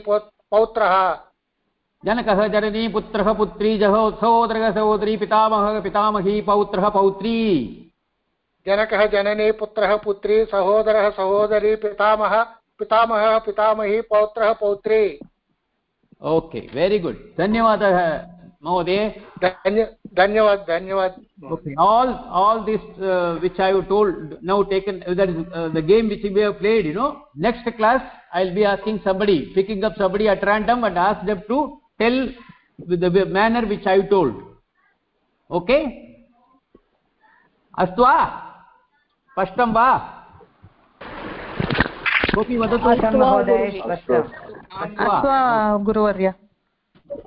पौत्रः। जनक जननी पुत्र पुत्री जह सहोदर सहोदरी पितामह पितामही पौत्र पौत्री। जनक जननी पुत्र पुत्री सहोदर सहोदरी पितामह पितामह पितामही पौत्र पौत्री। ओके वेरी गुड धन्यवाद महोदय। धन्यवाद धन्यवाद। All all this which I told now taken that the game which we have played you know next class I will be asking somebody picking up somebody at random and ask them to tell with the manner which I told. Okay? अस्तु वा स्पष्टं वा। कोऽपि वदतु गुरुवर्य।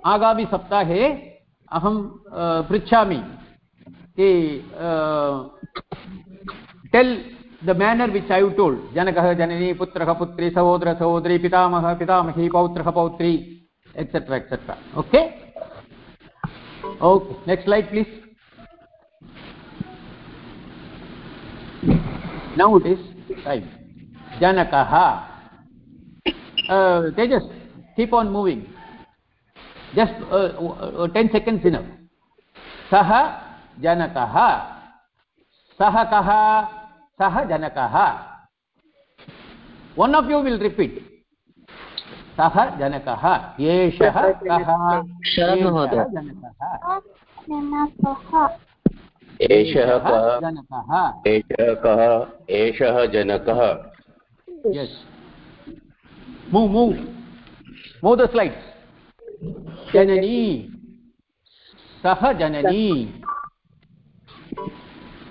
आगामिसप्ताहे अहं पृच्छामि कि tell the manner which I told जनकः जननी पुत्रः पुत्री सहोदर सहोदरी पितामहः पितामही पौत्रः पौत्री। Etcetera etcetera okay okay next slide please now it is time जनकः Tejas keep on moving just uh, uh, 10 seconds enough. सः जनकः सः कः सः जनकः one of you will repeat. सः जनकः एषः कः? एषः जनकः। जनकः एषः कः? जनकः। एषः कः? एषः जनकः। Yes. Move move. Move the slides. जननी। सः जननी।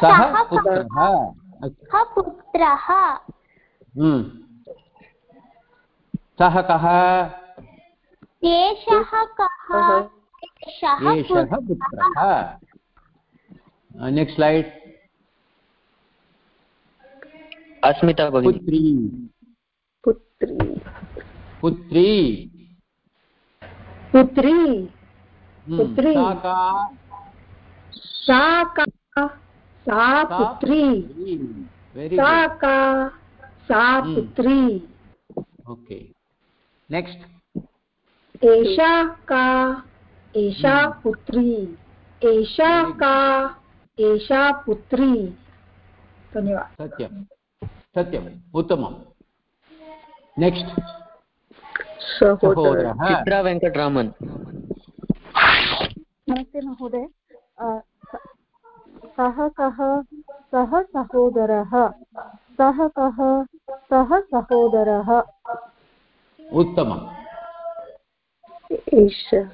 सः सः पुत्रः। कः पुत्रः। हम्म। सः कः? एषः कः? एषः पुत्रः। नेक्स्ट स्लाइड अस्मिता भगिनी। पुत्री। पुत्री। पुत्री। पुत्री। हम्म, पुत्री। सा का? सा पुत्री। सा का सा Hmm. पुत्री। ओके नेक्स्ट एषा का एषा पुत्री। एषा का एषा पुत्री। धन्यवाद। सत्यं। सत्यम् उत्तमं। नेक्स्ट् सहोदरः। चित्रा वेङ्कटरामन् नमस्ते महोदय। अ, स- कः सः सहोदरः। सः कः सः सहोदरः। उत्तमम्। एषः।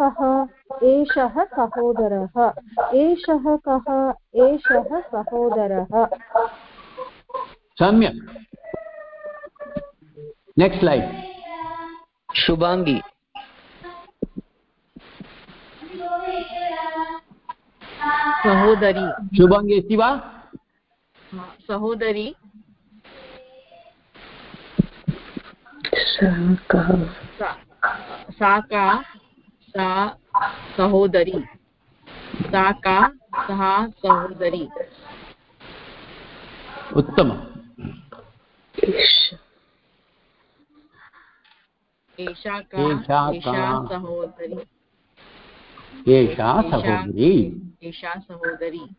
कः एषः सहोदरः। एषः कः एषः सहोदरः। सम्यक्। Next line Shubhangi. सहोदरी। शुभाङ्गी अस्ति वा सहोदरी। सा सा का सा सहोदरी। सा का सा सहोदरी। उत्तमम् एषा का? एषा सहोदरी। एषा सहोदरी। एषा सहोदरी।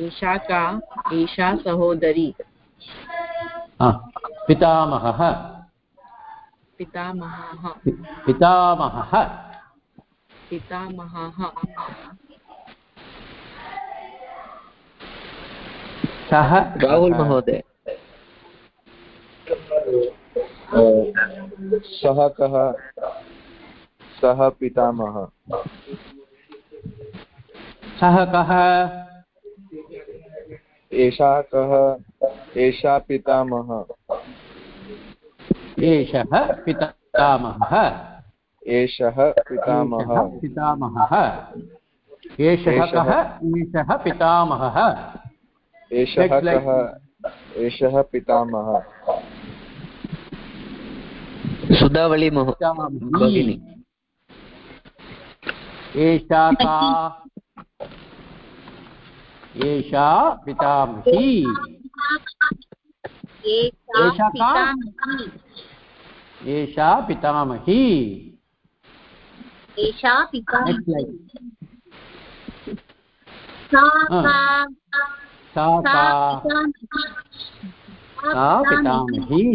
एषा का एषा सहोदरी। पितामहः। पितामहः। पितामहः। पितामहः। सः राहुल महोदय। सः कः? सः पितामहः। सः कः? एषा कः? एषा पितामहः। एषः पितामहः। एषः पितामहः। पितामहः। एषः कः? एषः पितामहः। एषः कः? एषः पितामहः। सुधावळी महो भगिनी। एषा का एषा पितामही। एषा का? एषा पितामही। एषा पिता नेक्स्ट् लैन् सा का सा का सा पितामही।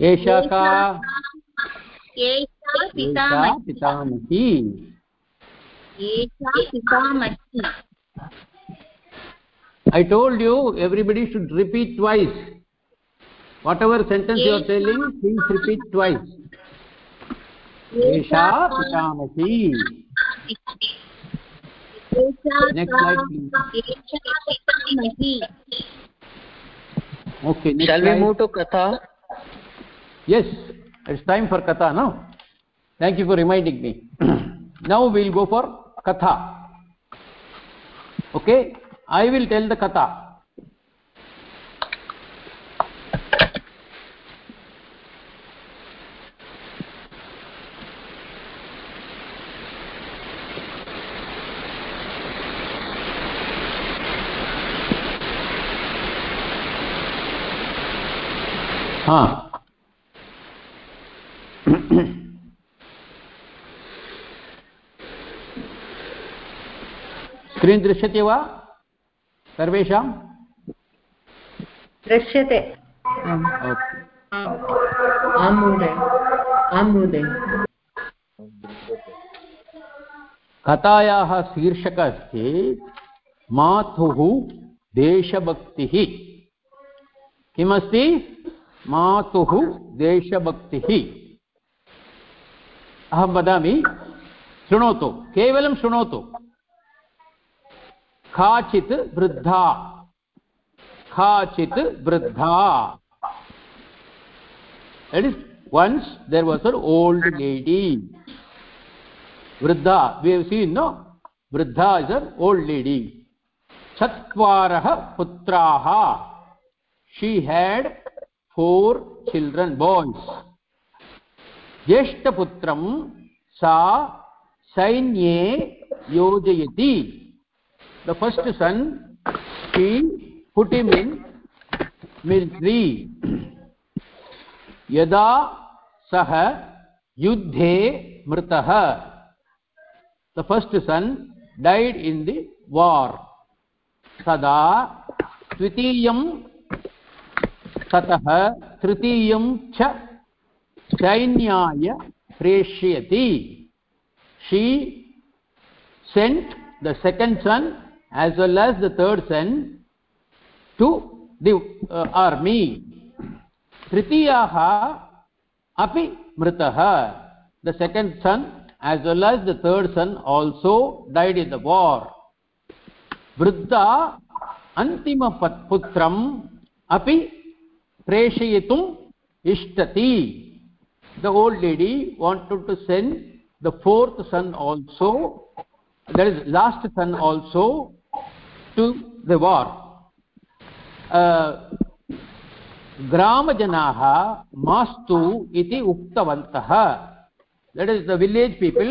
एषा का? पितामही पितामही एषा पितामही I told you everybody should repeat twice. Whatever sentence you are telling, please repeat twice. एषा पितामही एषा Next का slide, please. एषा पितामही Okay, next Shall we slide. move to Katha? Yes, it's time for Katha now. Thank you for reminding me. now we'll go for Katha. Okay, I will tell the Katha. हाँ screen दृश्यते वा? सर्वेषाम् दृश्यते। आं महोदय आं महोदय। कथायाः शीर्षकः अस्ति मातुः देशभक्तिः। किमस्ति? मातुः देशभक्तिः। अहं वदामि शृणोतु केवलं शृणोतु। काचित् वृद्धा काचित् वृद्धा that is once there was an old lady vruddha we have seen no vruddha is an old lady chatvarah putraha she had four children boys ज्येष्ठपुत्रं सा सैन्ये योजयति the first son she put him in military यदा सः युद्धे मृतः the first son died in the war तदा द्वितीयं ततः तृतीयं च सैन्याय प्रेषयति she sent the second son as well as the third son to the uh, army तृतीयः अपि मृतः the second son as well as the third son also died in the war वृद्धा अन्तिमपुत्रम् अपि प्रेषयितुम् इष्टति the old lady wanted to send the fourth son also that is last son also to the war uh, ग्रामजनाः मास्तु इति उक्तवन्तः that is the village people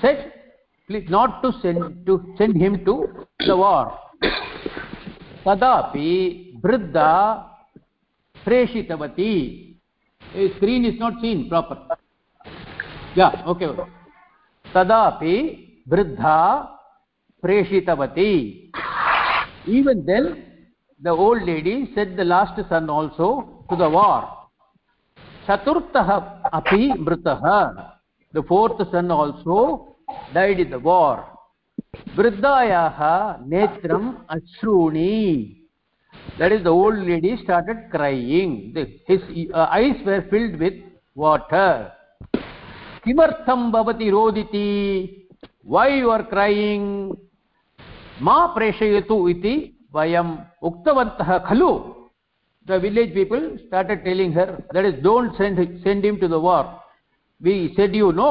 said please not to send to send him to the war तदापि वृद्धा प्रेषितवती screen is not seen proper yeah okay तदापि वृद्धा प्रेषितवती even then the old lady sent the last son also to the war chaturtah api mritah the fourth son also died in the war vriddayaah netram ashruni that is the old lady started crying the, his uh, eyes were filled with water kimartham bhavati roditi why you are crying मा प्रेषयतु इति वयम् उक्तवन्तः खलु. The village people started telling her that is don't send send him to the war we said you know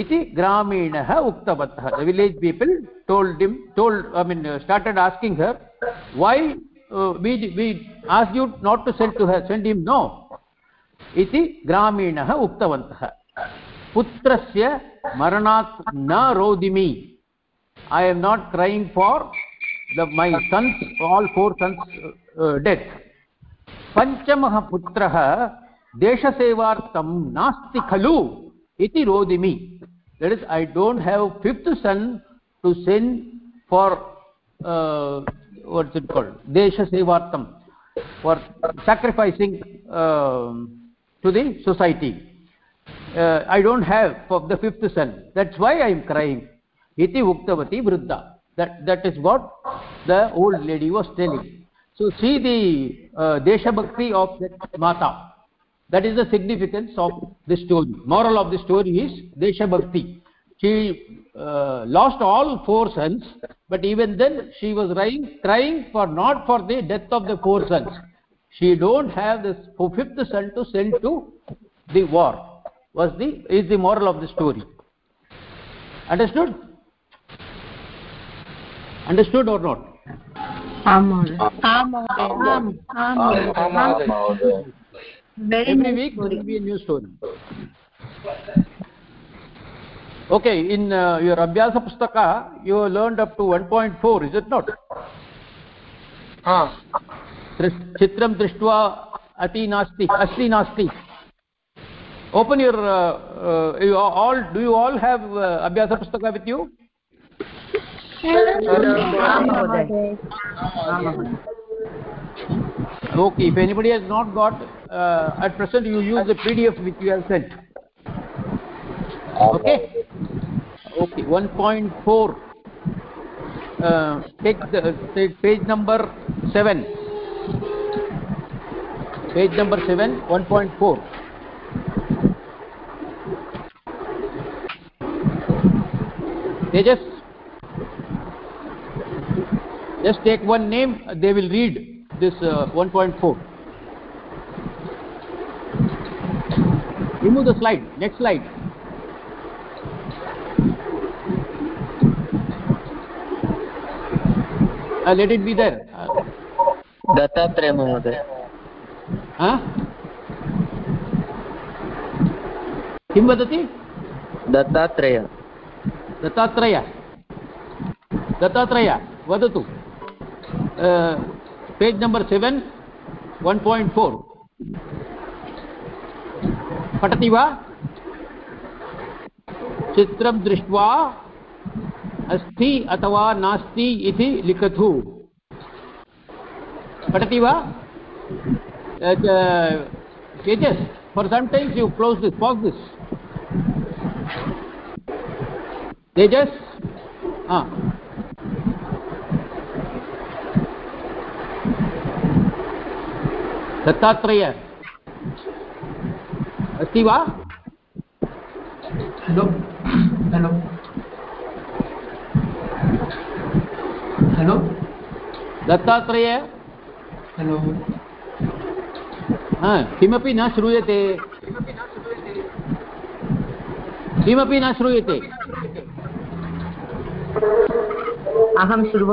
इति ग्रामीणः उक्तवन्तः. The village people told him told I mean started asking her why you not to send to send him no इति ग्रामीणः उक्तवन्तः. पुत्रस्य मरणात् न रोदिमि. I am not crying for the my sons all four sons uh, death पञ्चमः पुत्रः देशसेवार्थं नास्ति खलु इति रोदिमि that is i don't have fifth son to send for uh, what's it called desha sevartam for sacrificing uh, to the society uh, i don't have for the fifth son that's why i am crying iti uktavati vruddha that that is what the old lady was telling. So see the uh, desha bhakti of that mata. That is the significance of the story. Moral of the story is desha bhakti she uh, lost all four sons but even then she was crying crying for not for the death of the four sons. She don't have this fifth son to send to the war was the is the moral of the story. Understood understood or not आम् महोदय आम् महोदय आम् आम् महोदय very every nice week there story. will be a new story okay in uh, your abhyasa pustaka you have learned up to 1.4 is it not हा चित्रं दृष्ट्वा अति नास्ति अस्ति नास्ति open your uh, uh, you all do you all have uh, abhyasa pustaka with you Okay, if anybody has not got, uh, at present you use the PDF which you have sent. Okay? Okay, 1.4. Uh, take, the, take page number 7. Page number 7, 1.4. Tejas? Just take one name they will read this uh, 1.4 remove the slide next slide uh, let it be there uh, Dattatreya महोदय huh? किं वदति दत्तात्रेय दत्तात्रेय दत्तात्रेय वदतु number seven one point four पठति वा? चित्रं दृष्ट्वा अस्ति अथवा नास्ति इति लिखतु। पठति वा? तेजस् for sometimes you close this, pause this. Tejas ah. Dattatreya. अस्ति वा? Hello hello hello Dattatreya. Hello हा किमपि न श्रूयते। किमपि न श्रूयते। अहं शुरू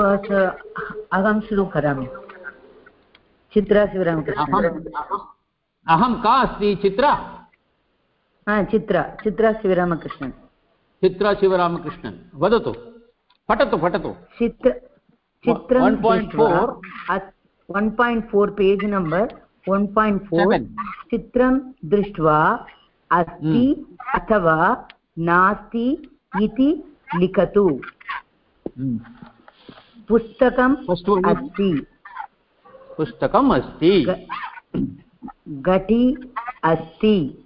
अहं शुरू करोमि चित्रा शिवरामकृष्ण। अहं का अस्ति चित्रा? हा चित्रा चित्रा शिवरामकृष्णन्। चित्रा शिवरामकृष्णन्। वदतु। पठतु पठतु। चित्र चित्रं. One point four page number one point four चित्रं दृष्ट्वा अस्ति अथवा नास्ति इति लिखतु। पुस्तकम् अस्ति। पुस्तकम् अस्ति घटी अस्ति।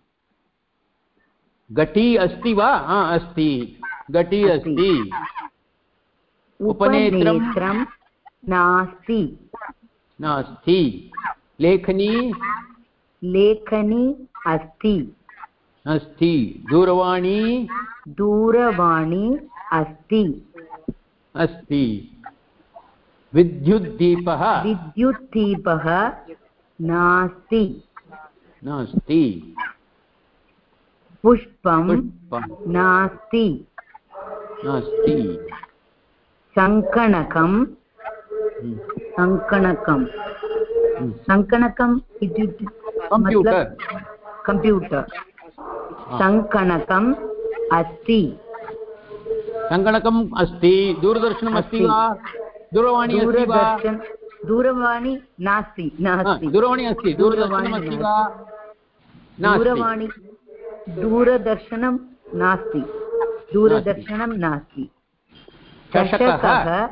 घटी अस्ति वा? हा अस्ति। घटी अस्ति। उपनेत्रं नास्ति। नास्ति। लेखनी? लेखनी अस्ति। अस्ति। दूरवाणी? दूरवाणी अस्ति। अस्ति। विद्युद्दीपः। विद्युद्दीपः नास्ति। नास्ति। पुष्पं नास्ति। नास्ति। सङ्कणकं सङ्कणकं। सङ्कणकम् इत्युक्ते Computer. कम्प्यूटर् सङ्कणकम् अस्ति। सङ्गणकम् अस्ति। दूरदर्शनम् अस्ति। वा? दूरवाणी अस्ति वा? दूरवाणी नास्ति नास्ति। दूरवाणी अस्ति दूरदर्शनम् अस्ति वा? नास्ति। दूरवाणी दूरदर्शनं नास्ति। दूरदर्शनं नास्ति। चषकः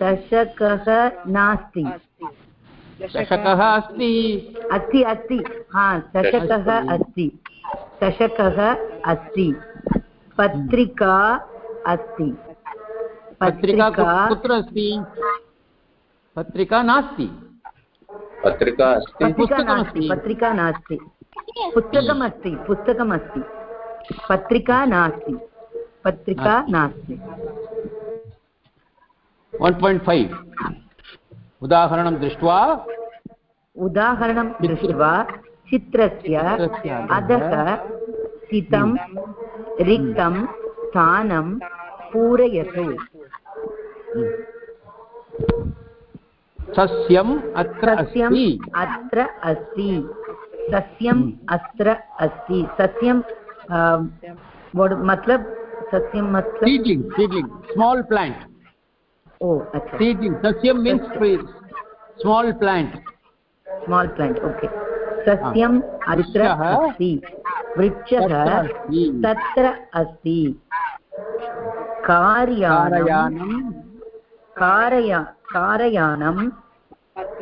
चषकः नास्ति। चषकः अस्ति। अस्ति अस्ति। हा चषकः अस्ति। चषकः अस्ति। पत्रिका अस्ति। पत्रिका कु- कुत्र अस्ति? पत्रिका नास्ति। पत्रिका अस्ति। पत्रिका नास्ति पत्रिका नास्ति। पुस्तकम् अस्ति पुस्तकम् अस्ति पत्रिका नास्ति पत्रिका नास्ति। वन् पायिण्ट् फैव् उदाहरणं दृष्ट्वा। उदाहरणं दृष्ट्वा चित्रस्य अधः स्थितं रिक्तं स्थानं पूरयतु। सस्यम् अत्र सस्यम् अस्ति। अत्र अस्ति। सस्यम् अत्र अस्ति। सस्यं अ, मतलब सस्यं मतलब सीड्लिङ्ग् सीड्लिङ्ग् स्माल् प्लाण्ट् ओ अच्छा। सीड्लिङ्ग् सस्यं means small plant small plant okay सस्यम् अत्र अस्ति। वृक्षः तत्र अस्ति। कारयानं कारया कारयानम्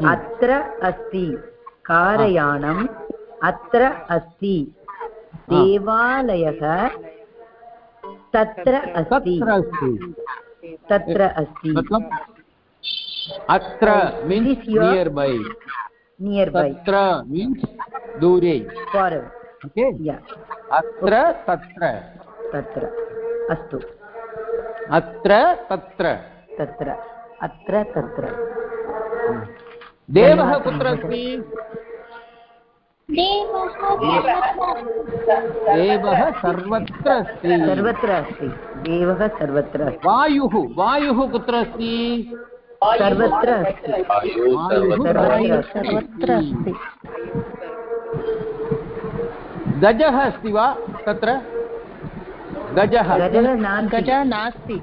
अत्र अस्ति। कारयानम् अत्र अस्ति। देवालयः तत्र अस्ति। तत्र अस्ति। तत्र अस्ति। मतलब अत्र means nearby nearby तत्र मीन्स् दूरे। फार् ओके अत्र तत्र। तत्र। अस्तु। अत्र तत्र। तत्र अत्र तत्र। देवः कुत्र अस्ति देवः सर्वत्र अस्ति। सर्वत्र अस्ति। देवः सर्वत्र अस्ति। वायुः वायुः कुत्र अस्ति? सर्वत्र अस्ति। सर्वत्र सर्वत्र अस्ति। गजः अस्ति वा तत्र? गजः। गजः नास्ति।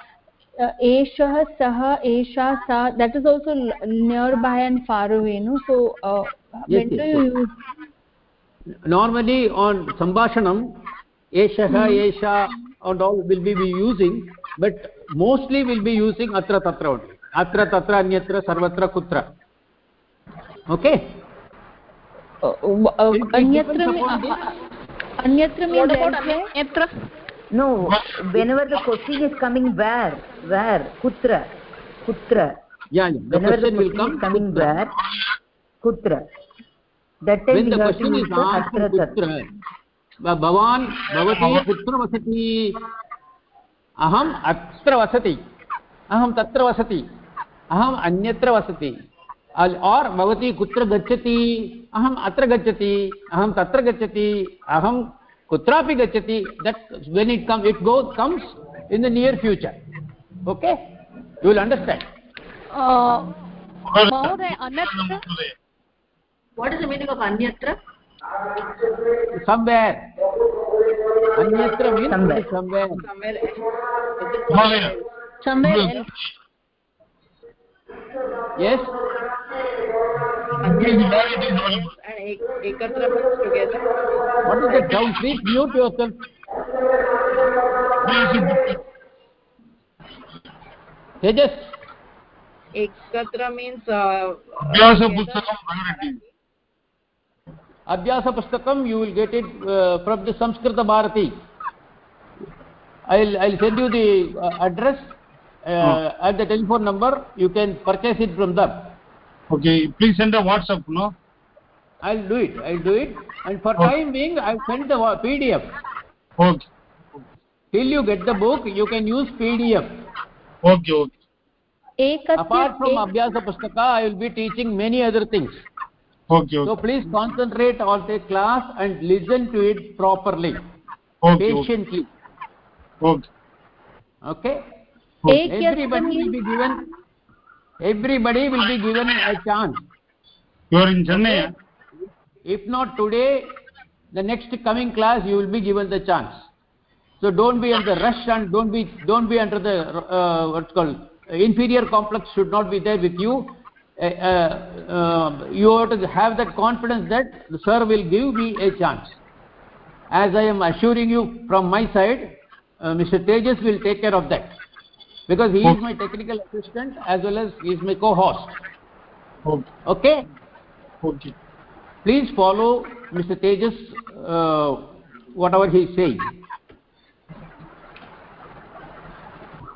eshah sah esha sa that is also l- nearby and far away no so uh, Yes, when do yes, you use normally on sambhashanam eshah Hmm. esha and all will be, be using but mostly will be using atra tatra only atra tatra anyatra sarvatra kutra okay uh, uh, anyatra mein- uh, uh, anyatra means elsewhere अन्यत्र no whenever the question is coming where where kutra kutra yeah, yeah. the whenever the question will question come is coming where kutra that time when the question is asked kutra भवान् भवती कुत्र वसति अहम् अत्र वसति अहं तत्र वसति अहम् अन्यत्र वसति और् भवती कुत्र गच्छति अहम् अत्र गच्छति अहं तत्र गच्छति अहं kutrapi gachati that when it comes it goes comes in the near future. Okay? You will understand. Uh, anatra? What is the meaning of anyatra? Somewhere. Anyatra means somewhere. somewhere. Somewhere, somewhere. Hmm. Else. Yes? And ekatra together. what is the sound please mute yourself tejas Ekatra means uh, अभ्यास पुस्तकं भगवति abhyasa pustakam you will get it uh, from the samskrita bharati i'll i'll send you the uh, address uh, at the telephone number you can purchase it from them okay please send a whatsapp no? I'll do it i'll do it. And for time being i'll send the pdf okay. Till you get the book you can use pdf okay okay. Apart from ek- abhyasa pustaka i will be teaching many other things. Okay so please concentrate on the class and listen to it properly. Okay okay. Patiently. Okay. Okay? Ek yatra everybody will be given everybody will be given a chance. You are in chennai Okay? if not today the next coming class you will be given the chance. So don't be under the rush and don't be don't be under the uh, what's called inferior complex should not be there with you. Uh, uh, uh, you have to have that confidence that the sir will give me a chance. As i am assuring you from my side uh, mr tejas will take care of that because he is my technical assistant as well as he is my co-host okay okay okay please follow mr tejas uh, whatever he is saying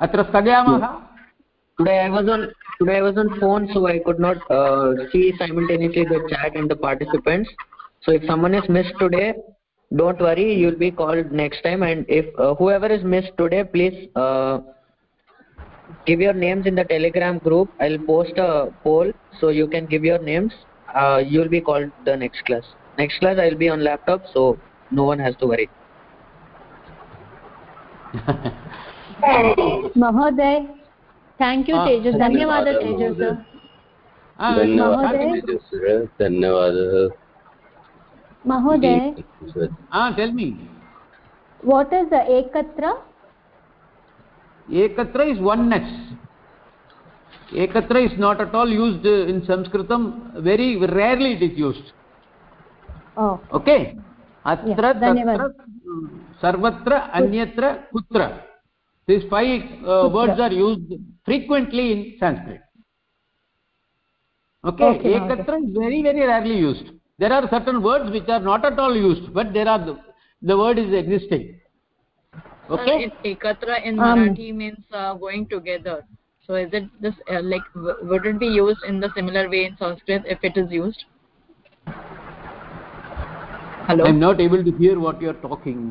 अत्र स्थगयामः Today I was on today I was on phone, so I could not uh, see simultaneously the chat and the participants. So if someone is missed today, don't worry, you'll be called next time. And if uh, whoever is missed today, please uh, give your names in the Telegram group. I'll post a poll, so you can give your names. Uh, you'll be called the next class. Next class I'll be on laptop, so no one has to worry. महोदय thank you हाँ, तेजस धन्यवाद धन्यवादः तेजस Ah, धन्यवादः महोदय। तेजस्वी, धन्यवादः महोदय ah tell me what is the ekatra ekatra is oneness ekatra is not at all used in sanskritam very rarely it is used oh okay atra Yeah, धन्यवाद। tatra sarvatra anyatra kutra these five uh, words are used frequently in sanskrit okay, Okay, ekatra is very very rarely used there are certain words which are not at all used but there are the, the word is existing okay Uh, in ekatra in Um, Marathi means uh, going together. So is it this uh, like would it be used in the similar way in Sanskrit if it is used? Hello, i'm not able to hear what you are talking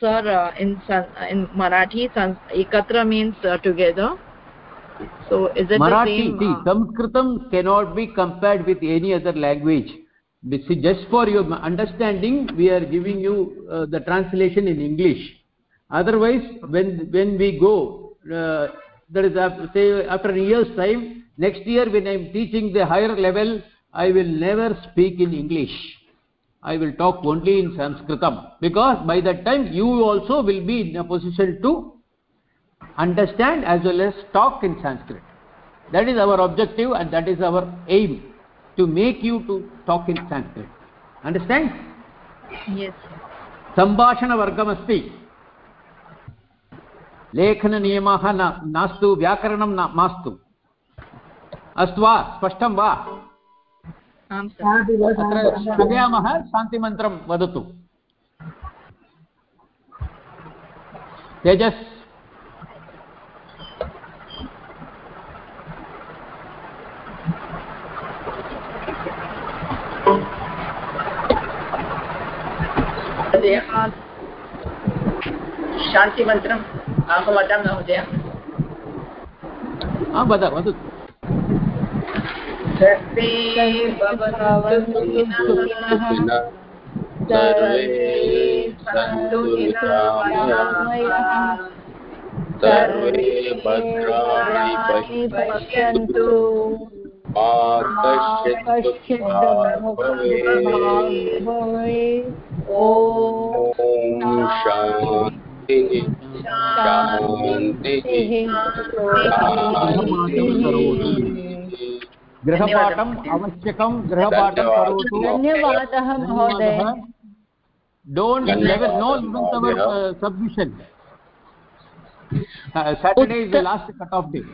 sir. Uh, in in Marathi, San- ekatra means uh, together. So is it Marathi, the same? see, uh, Sanskritam cannot be compared with any other language. Just for your understanding, we are giving you uh, the translation in English. otherwise when when we go uh, that is after, say after a year's time next year when i am teaching the higher level i will never speak in english. I will talk only in sanskritam. Because by that time you also will be in a position to understand as well as talk in sanskrit. That is our objective and that is our aim to make you to talk in sanskrit. Understand? Yes सम्भाषणवर्गमस्ति लेखननियमः न नास्तु व्याकरणं न मास्तु अस्तु वा स्पष्टं वा आम् सर् अत्र स्थगयामः शान्तिमन्त्रं वदतु तेजस् महोदय। शान्तिमन्त्रम् अहं वदामि महोदय। हा वद वदतु सर्वे सुखिनः सर्वे सन्तु निरामयाः सर्वे भद्राणि पश्यन्तु। ॐ शान्तिः शान्तिः गृहपाठम् आवश्यकं गृहपाठं करोतु धन्यवादः महोदय। Don't level no level our submission saturday is the last cut off day.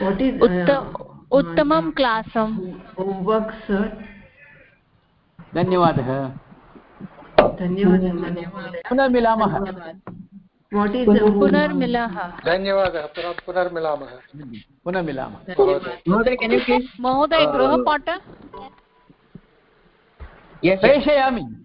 what is उत्तमं क्लासम् homework sir? धन्यवादः। धन्यवादः धन्यवादः। पुनः मिलामः what is the पुनर्मिलः धन्यवादः पुनः पुनर्मिलामः। पुनः मिलामः Mother, can you please? महोदय गृहपाठ? Yes, yes. प्रेषयामि।